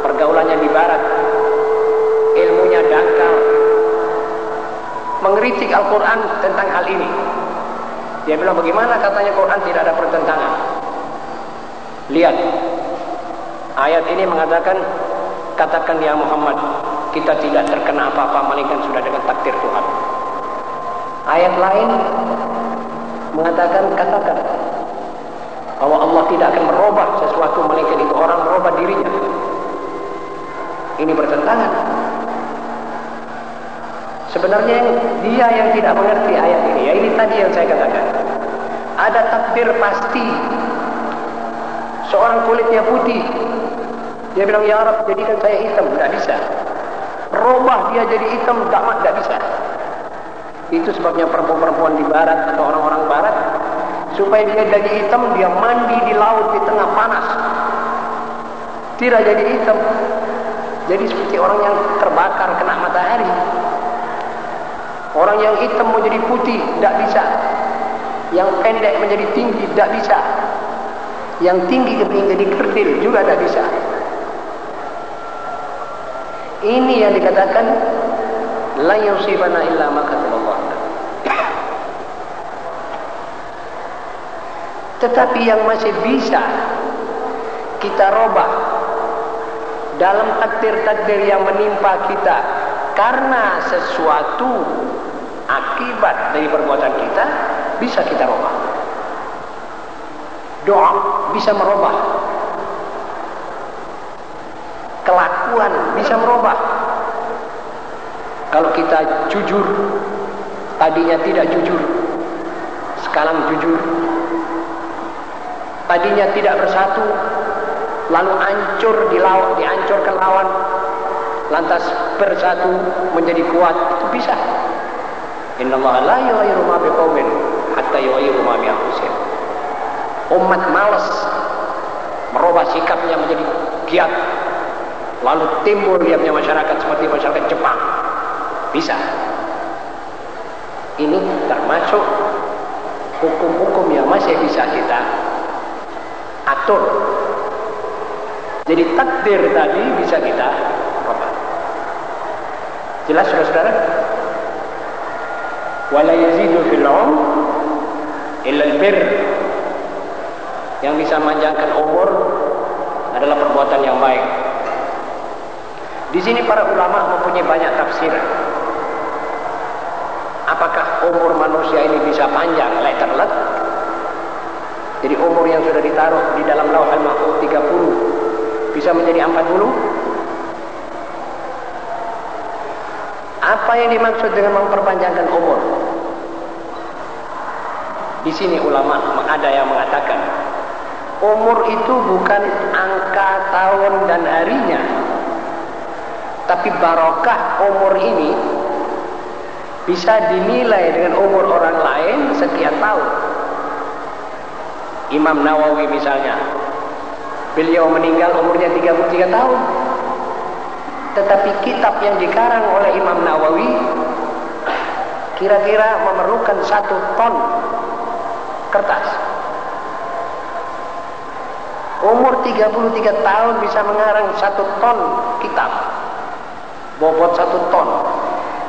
Speaker 1: pergaulannya di barat ilmunya dangkal mengkritik Al-Quran tentang hal ini. Dia bilang bagaimana katanya Quran tidak ada pertentangan? Lihat ayat ini mengatakan katakan ya Muhammad kita tidak terkena apa-apa melainkan sudah dengan takdir Tuhan. Ayat lain mengatakan katakan bahwa Allah tidak akan merubah sesuatu melainkan itu orang merubah dirinya. Ini bertentangan. Sebenarnya dia yang tidak mengerti ayat ini. Ya ini tadi yang saya katakan. Ada takdir pasti. Seorang kulitnya putih dia bilang ya Arab jadikan saya hitam. Tidak bisa. Robah dia jadi hitam tidak tidak bisa. Itu sebabnya perempuan-perempuan di barat atau orang-orang barat supaya dia jadi hitam dia mandi di laut di tengah panas. Tidak jadi hitam. Jadi seperti orang yang terbakar kena matahari. Orang yang hitam mau jadi putih tidak bisa. Yang pendek menjadi tinggi tidak bisa. Yang tinggi menjadi kerdil juga tidak bisa ini yang dikatakan la yusibana illa ma tetapi yang masih bisa kita robah dalam takdir-takdir yang menimpa kita karena sesuatu akibat dari perbuatan kita bisa kita robah. Doa bisa merubah kelakuan bisa merubah. Kalau kita jujur tadinya tidak jujur sekarang jujur. Tadinya tidak bersatu lalu hancur di laut dihancurkan lawan lantas bersatu menjadi kuat itu bisa. Innallaha la yughayyiru ma biqaumin hatta yughayyiru ma bi anfusihim. Umat malas merubah sikapnya menjadi giat lalu timbul dia masyarakat seperti masyarakat Jepang. Bisa. Ini termasuk hukum-hukum yang masih bisa kita atur. Jadi takdir tadi bisa kita rubah jelas saudara-saudara? Wala yazidu fil illa al-bir yang bisa memanjangkan umur adalah perbuatan yang baik. Di sini para ulama mempunyai banyak tafsir. Apakah umur manusia ini bisa panjang, letterlet? Jadi umur yang sudah ditaruh di dalam lauhal mahfuz 30 bisa menjadi 40? Apa yang dimaksud dengan memperpanjangkan umur? Di sini ulama ada yang mengatakan umur itu bukan angka tahun dan harinya tapi barokah umur ini bisa dinilai dengan umur orang lain sekian tahun Imam Nawawi misalnya beliau meninggal umurnya 33 tahun tetapi kitab yang dikarang oleh Imam Nawawi kira-kira memerlukan satu ton kertas. Umur 33 tahun bisa mengarang satu ton kitab. Bobot satu ton.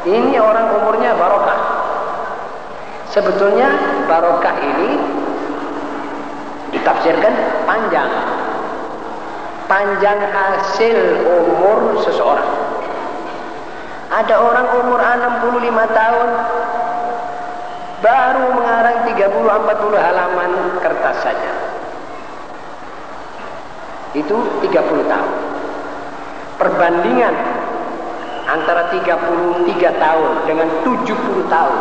Speaker 1: Ini orang umurnya barokah. Sebetulnya barokah ini ditafsirkan panjang. Panjang hasil umur seseorang. Ada orang umur 65 tahun baru mengarang 30 40 halaman kertas saja. Itu 30 tahun. Perbandingan antara 33 tahun dengan 70 tahun.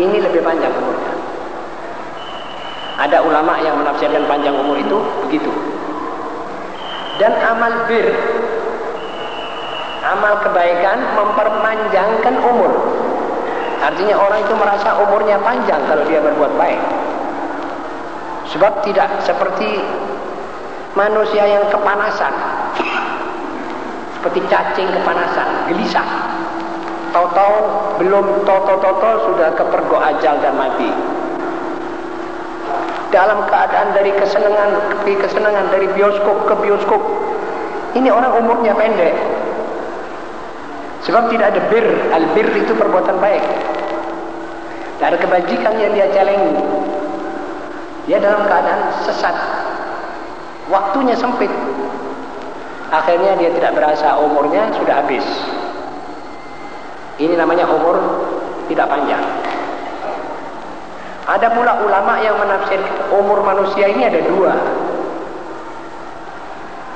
Speaker 1: Ini lebih panjang umurnya. Ada ulama yang menafsirkan panjang umur itu begitu. Dan amal bir, amal kebaikan memperpanjangkan umur. Artinya orang itu merasa umurnya panjang kalau dia berbuat baik. Sebab tidak seperti manusia yang kepanasan seperti cacing kepanasan, gelisah. Tahu-tahu belum toto-toto sudah kepergok ajal dan mati. Dalam keadaan dari kesenangan ke kesenangan dari bioskop ke bioskop. Ini orang umurnya pendek. Sebab tidak ada bir. Al-bir itu perbuatan baik. Tidak ada kebajikan yang dia celengi. Dia dalam keadaan sesat. Waktunya sempit. Akhirnya dia tidak berasa umurnya sudah habis. Ini namanya umur tidak panjang. Ada pula ulama yang menafsir umur manusia ini ada dua.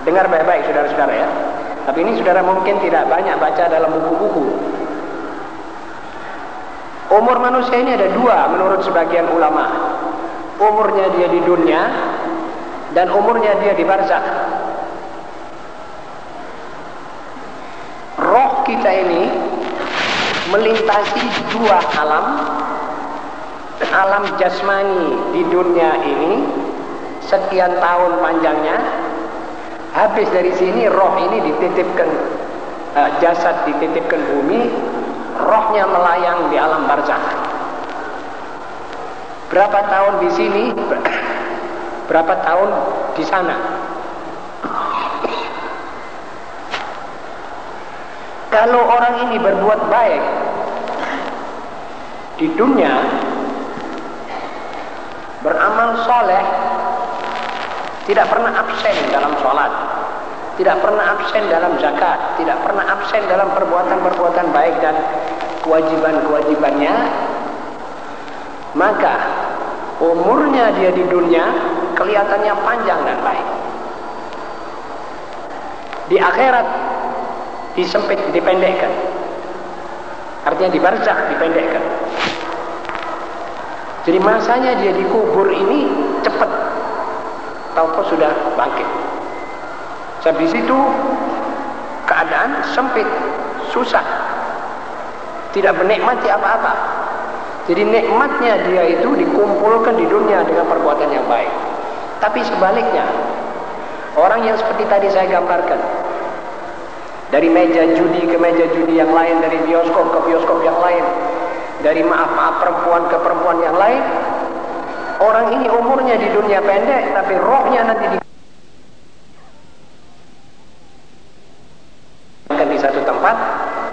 Speaker 1: Dengar baik-baik saudara-saudara ya. Tapi ini saudara mungkin tidak banyak baca dalam buku-buku. Umur manusia ini ada dua menurut sebagian ulama. Umurnya dia di dunia dan umurnya dia di barzakh. roh kita ini melintasi dua alam. Alam jasmani di dunia ini sekian tahun panjangnya. Habis dari sini roh ini dititipkan uh, jasad dititipkan bumi. Rohnya melayang di alam barzakh. Berapa tahun di sini? Berapa tahun di sana Kalau orang ini berbuat baik di dunia, beramal soleh, tidak pernah absen dalam sholat, tidak pernah absen dalam zakat, tidak pernah absen dalam perbuatan-perbuatan baik dan kewajiban-kewajibannya, maka umurnya dia di dunia kelihatannya panjang dan baik. Di akhirat disempit, dipendekkan. Artinya di barzak dipendekkan. Jadi masanya dia dikubur ini cepat. Tahu sudah bangkit. Sampai situ keadaan sempit, susah. Tidak menikmati apa-apa. Jadi nikmatnya dia itu dikumpulkan di dunia dengan perbuatan yang baik. Tapi sebaliknya, orang yang seperti tadi saya gambarkan, dari meja judi ke meja judi yang lain, dari bioskop ke bioskop yang lain, dari maaf-maaf perempuan ke perempuan yang lain. Orang ini umurnya di dunia pendek, tapi rohnya nanti di satu tempat,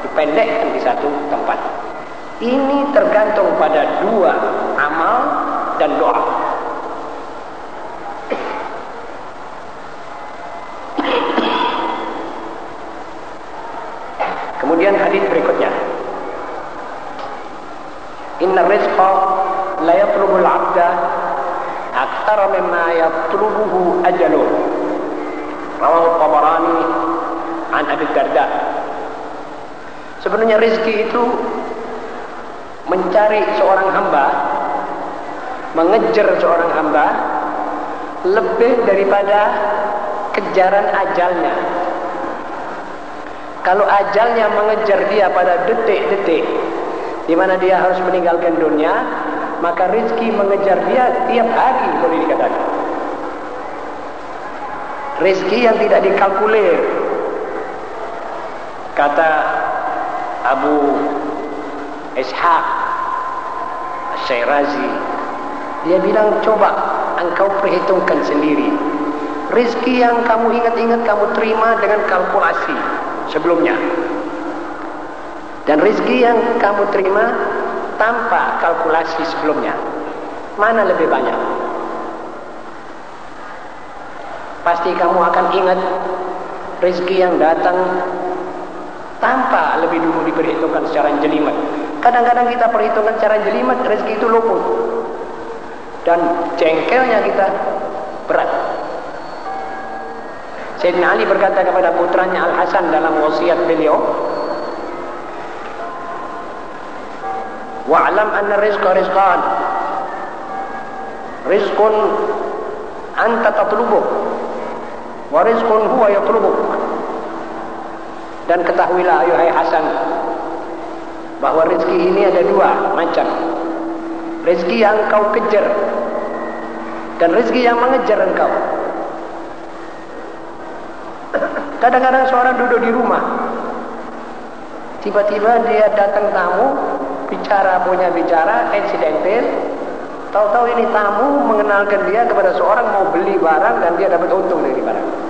Speaker 1: dipendekkan di satu tempat. Ini tergantung pada dua amal dan doa. Kemudian hadis berikutnya. Inna rizqa la yatlubu al-'abda aktsara mimma yatlubuhu ajaluh. Rawahu Tabarani an Abi Darda. Rezeki itu mencari seorang hamba, mengejar seorang hamba lebih daripada kejaran ajalnya. Kalau ajalnya mengejar dia pada detik-detik di mana dia harus meninggalkan dunia, maka rezeki mengejar dia tiap hari boleh dikatakan. Rezeki yang tidak dikalkulir. Kata Abu Ishaq Syairazi dia bilang coba engkau perhitungkan sendiri rezeki yang kamu ingat-ingat kamu terima dengan kalkulasi sebelumnya. Dan rezeki yang kamu terima tanpa kalkulasi sebelumnya, mana lebih banyak? Pasti kamu akan ingat rezeki yang datang tanpa lebih dulu diperhitungkan secara jelimet. Kadang-kadang kita perhitungkan secara jelimet, rezeki itu luput. dan jengkelnya kita berat. Sayyidina Ali berkata kepada putranya Al Hasan dalam wasiat beliau, "Wa'lam anna rizqa rizqan." Rizqun anta tatlubuh wa rizqun huwa yatlubuh. Dan ketahuilah ayuhai Hasan bahwa rezeki ini ada dua macam. Rezeki yang kau kejar dan rezeki yang mengejar engkau. Kadang-kadang seorang duduk di rumah, tiba-tiba dia datang tamu, bicara punya bicara, insidental, tahu-tahu ini tamu mengenalkan dia kepada seorang mau beli barang dan dia dapat untung dari barang.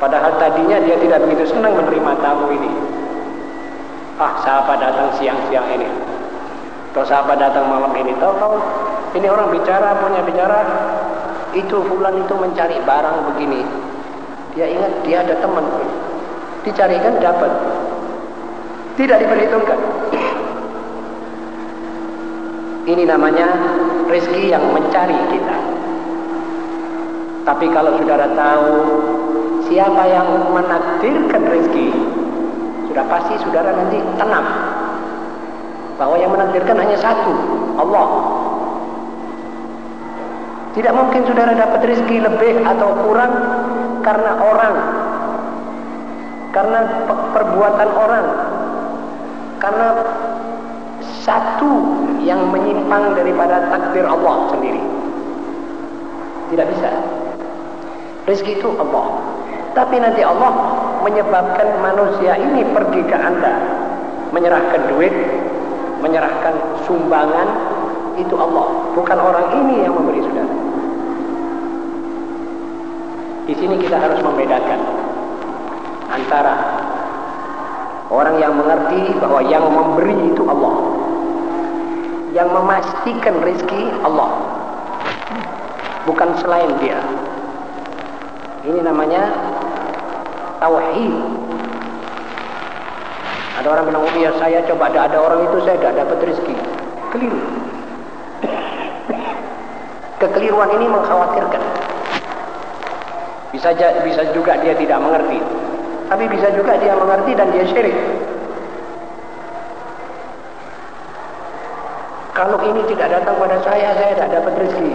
Speaker 1: Padahal tadinya dia tidak begitu senang menerima tamu ini. Ah, sahabat datang siang-siang ini. Atau sahabat datang malam ini. Tahu-tahu ini orang bicara, punya bicara. Itu fulan itu mencari barang begini. Dia ingat dia ada teman. Dicarikan dapat. Tidak diperhitungkan. Ini namanya rezeki yang mencari kita. Tapi kalau saudara tahu siapa yang menakdirkan rezeki, sudah pasti saudara nanti tenang bahwa yang menakdirkan hanya satu, Allah. Tidak mungkin saudara dapat rezeki lebih atau kurang karena orang, karena perbuatan orang, karena satu yang menyimpang daripada takdir Allah sendiri. Tidak bisa. Rezeki itu Allah. Tapi nanti Allah menyebabkan manusia ini pergi ke Anda. Menyerahkan duit, menyerahkan sumbangan, itu Allah. Bukan orang ini yang memberi saudara. Di sini kita harus membedakan antara orang yang mengerti bahwa yang memberi itu Allah. Yang memastikan rezeki Allah. Bukan selain dia. Ini namanya tauhid. Ada orang bilang, oh iya saya coba ada, ada orang itu saya tidak dapat rezeki. Keliru. Kekeliruan ini mengkhawatirkan. Bisa bisa juga dia tidak mengerti. Tapi bisa juga dia mengerti dan dia syirik. Kalau ini tidak datang pada saya, saya tidak dapat rezeki.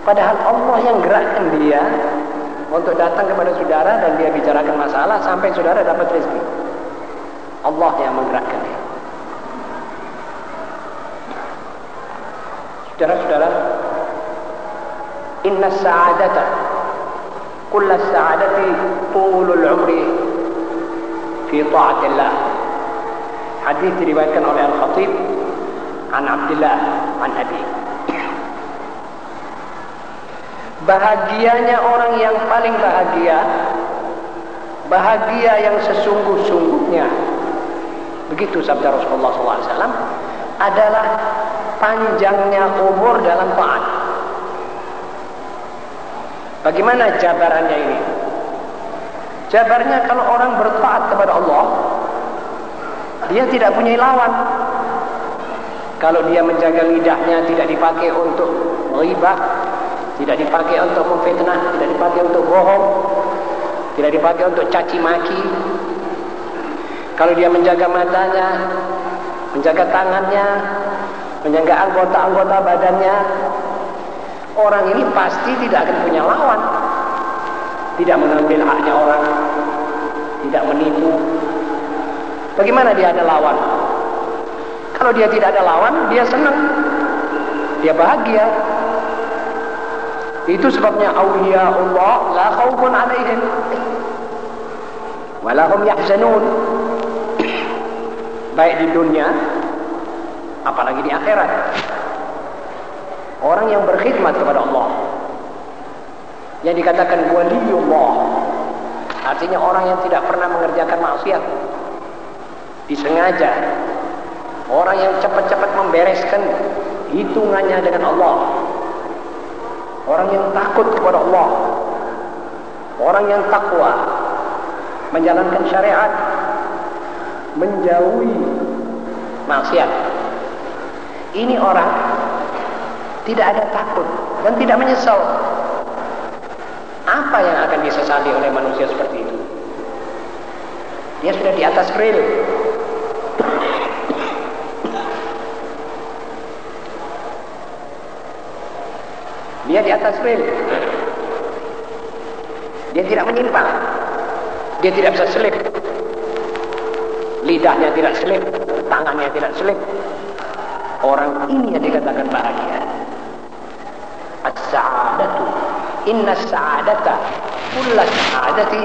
Speaker 1: Padahal Allah yang gerakkan dia untuk datang kepada saudara dan dia bicarakan masalah sampai saudara dapat rezeki. Allah yang menggerakkan dia. Saudara-saudara, inna sa'adata kulla sa'adati tulul umri fi ta'atillah. Hadis diriwayatkan oleh Al-Khatib an Abdullah an Abi. Bahagianya orang yang paling bahagia. Bahagia yang sesungguh-sungguhnya. Begitu sabda Rasulullah SAW Adalah panjangnya umur dalam taat. Bagaimana jabarannya ini? Jabarnya kalau orang bertaat kepada Allah Dia tidak punya lawan. Kalau dia menjaga lidahnya tidak dipakai untuk ribah tidak dipakai untuk memfitnah, tidak dipakai untuk bohong, tidak dipakai untuk caci maki. Kalau dia menjaga matanya, menjaga tangannya, menjaga anggota-anggota badannya, orang ini pasti tidak akan punya lawan. Tidak mengambil haknya orang, tidak menipu. Bagaimana dia ada lawan? Kalau dia tidak ada lawan, dia senang. Dia bahagia, itu sebabnya awliya Allah la khaufun alaihim walahum yahzanun. Baik di dunia apalagi di akhirat. Orang yang berkhidmat kepada Allah. Yang dikatakan waliyullah. Artinya orang yang tidak pernah mengerjakan maksiat. Disengaja. Orang yang cepat-cepat membereskan hitungannya dengan Allah orang yang takut kepada Allah orang yang takwa menjalankan syariat menjauhi maksiat ini orang Tidak ada takut dan tidak menyesal. Apa yang akan disesali oleh manusia seperti itu? Dia sudah di atas rel. Dia di atas rel. Dia tidak menyimpang. Dia tidak bisa selip. Lidahnya tidak selip, tangannya tidak selip. Orang ini yang dikatakan bahagia. As-sa'adatu. Inna as-sa'adata kulla sa'adati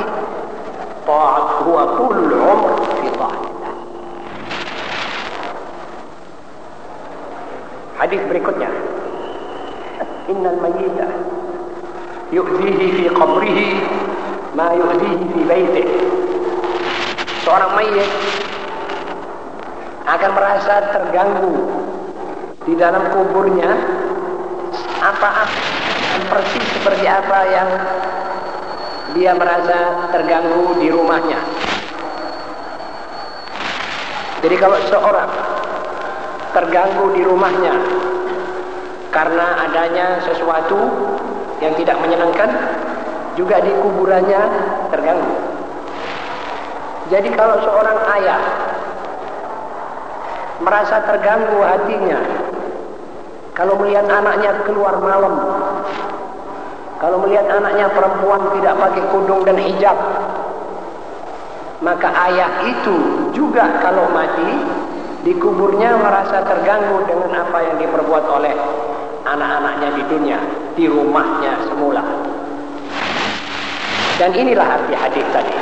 Speaker 1: ta'at huwa kullu umr fi ta'atillah. Hadis berikutnya. Innal mayyita yu'dhihi fi qabrihi ma yu'dhihi fi baitih. Seorang mayit akan merasa terganggu di dalam kuburnya apa persis seperti apa yang dia merasa terganggu di rumahnya. Jadi kalau seorang terganggu di rumahnya karena adanya sesuatu yang tidak menyenangkan juga di kuburannya terganggu. Jadi kalau seorang ayah merasa terganggu hatinya kalau melihat anaknya keluar malam kalau melihat anaknya perempuan tidak pakai kudung dan hijab maka ayah itu juga kalau mati di kuburnya merasa terganggu dengan apa yang diperbuat oleh anak-anaknya di dunia di rumahnya semula dan inilah arti hadis tadi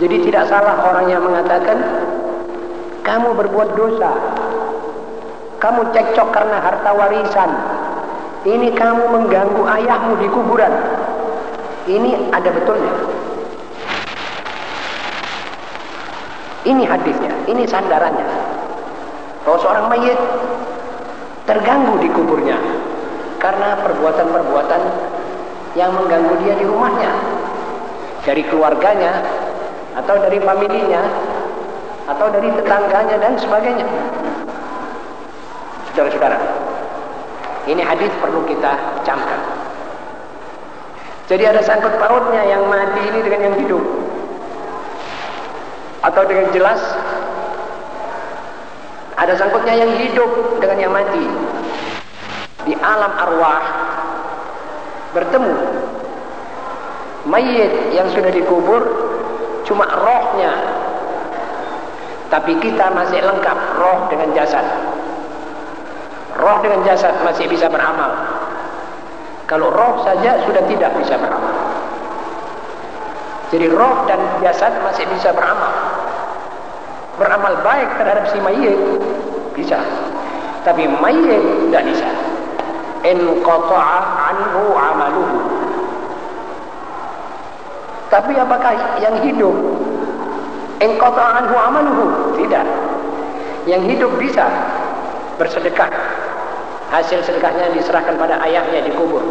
Speaker 1: jadi tidak salah orang yang mengatakan kamu berbuat dosa. Kamu cekcok karena harta warisan. Ini kamu mengganggu ayahmu di kuburan. Ini ada betulnya. Ini hadisnya, ini sandarannya. Bahwa seorang mayit terganggu di kuburnya karena perbuatan-perbuatan yang mengganggu dia di rumahnya. Dari keluarganya atau dari familinya atau dari tetangganya dan sebagainya. Saudara-saudara, ini hadis perlu kita camkan. Jadi ada sangkut pautnya yang mati ini dengan yang hidup. Atau dengan jelas ada sangkutnya yang hidup dengan yang mati. Di alam arwah bertemu mayit yang sudah dikubur cuma rohnya tapi kita masih lengkap roh dengan jasad. Roh dengan jasad masih bisa beramal. Kalau roh saja sudah tidak bisa beramal. Jadi roh dan jasad masih bisa beramal. Beramal baik terhadap si mayit bisa. Tapi mayit tidak bisa. In qata'a anhu amaluhu. Tapi apakah yang hidup Engkota anhu amaluhu. Tidak. Yang hidup bisa bersedekah. Hasil sedekahnya diserahkan pada ayahnya di kubur.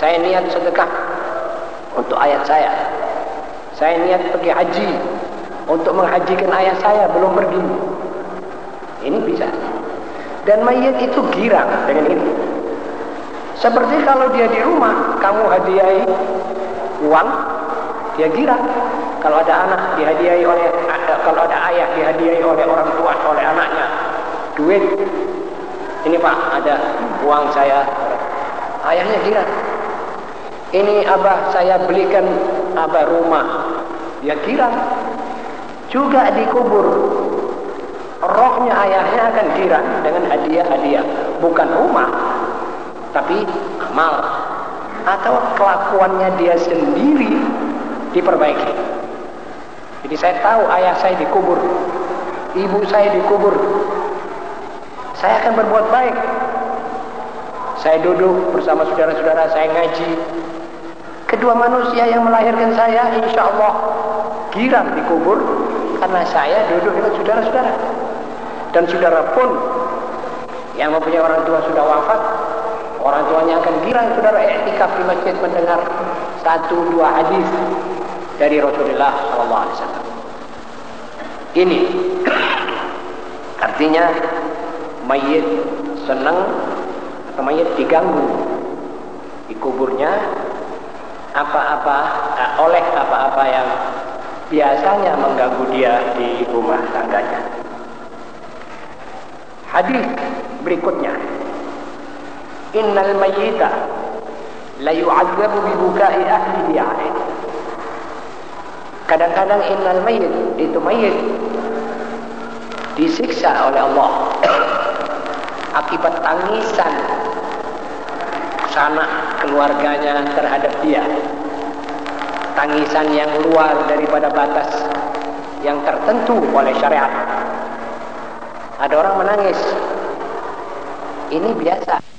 Speaker 1: Saya niat sedekah untuk ayat saya. Saya niat pergi haji untuk menghajikan ayah saya belum pergi. Ini bisa. Dan mayat itu girang dengan ini. Seperti kalau dia di rumah, kamu hadiahi uang, dia girang. Kalau ada anak dihadiahi oleh kalau ada ayah dihadiahi oleh orang tua oleh anaknya duit ini pak ada uang saya ayahnya kira ini abah saya belikan abah rumah dia kira juga dikubur rohnya ayahnya akan kira dengan hadiah-hadiah bukan rumah tapi amal atau kelakuannya dia sendiri diperbaiki jadi saya tahu ayah saya dikubur, ibu saya dikubur. Saya akan berbuat baik. Saya duduk bersama saudara-saudara, saya ngaji. Kedua manusia yang melahirkan saya, insya Allah girang dikubur karena saya duduk dengan saudara-saudara. Dan saudara pun yang mempunyai orang tua sudah wafat, orang tuanya akan girang saudara etikaf di masjid mendengar satu dua hadis dari Rasulullah SAW. Ini artinya mayit senang atau mayit diganggu di kuburnya apa-apa eh, oleh apa-apa yang biasanya mengganggu dia di rumah tangganya. Hadis berikutnya. Innal mayyita la yu'adzabu bi bukai ahlihi. Kadang-kadang innal mayyit itu mayit disiksa oleh Allah akibat tangisan sanak keluarganya terhadap dia tangisan yang luar daripada batas yang tertentu oleh syariat. Ada orang menangis. Ini biasa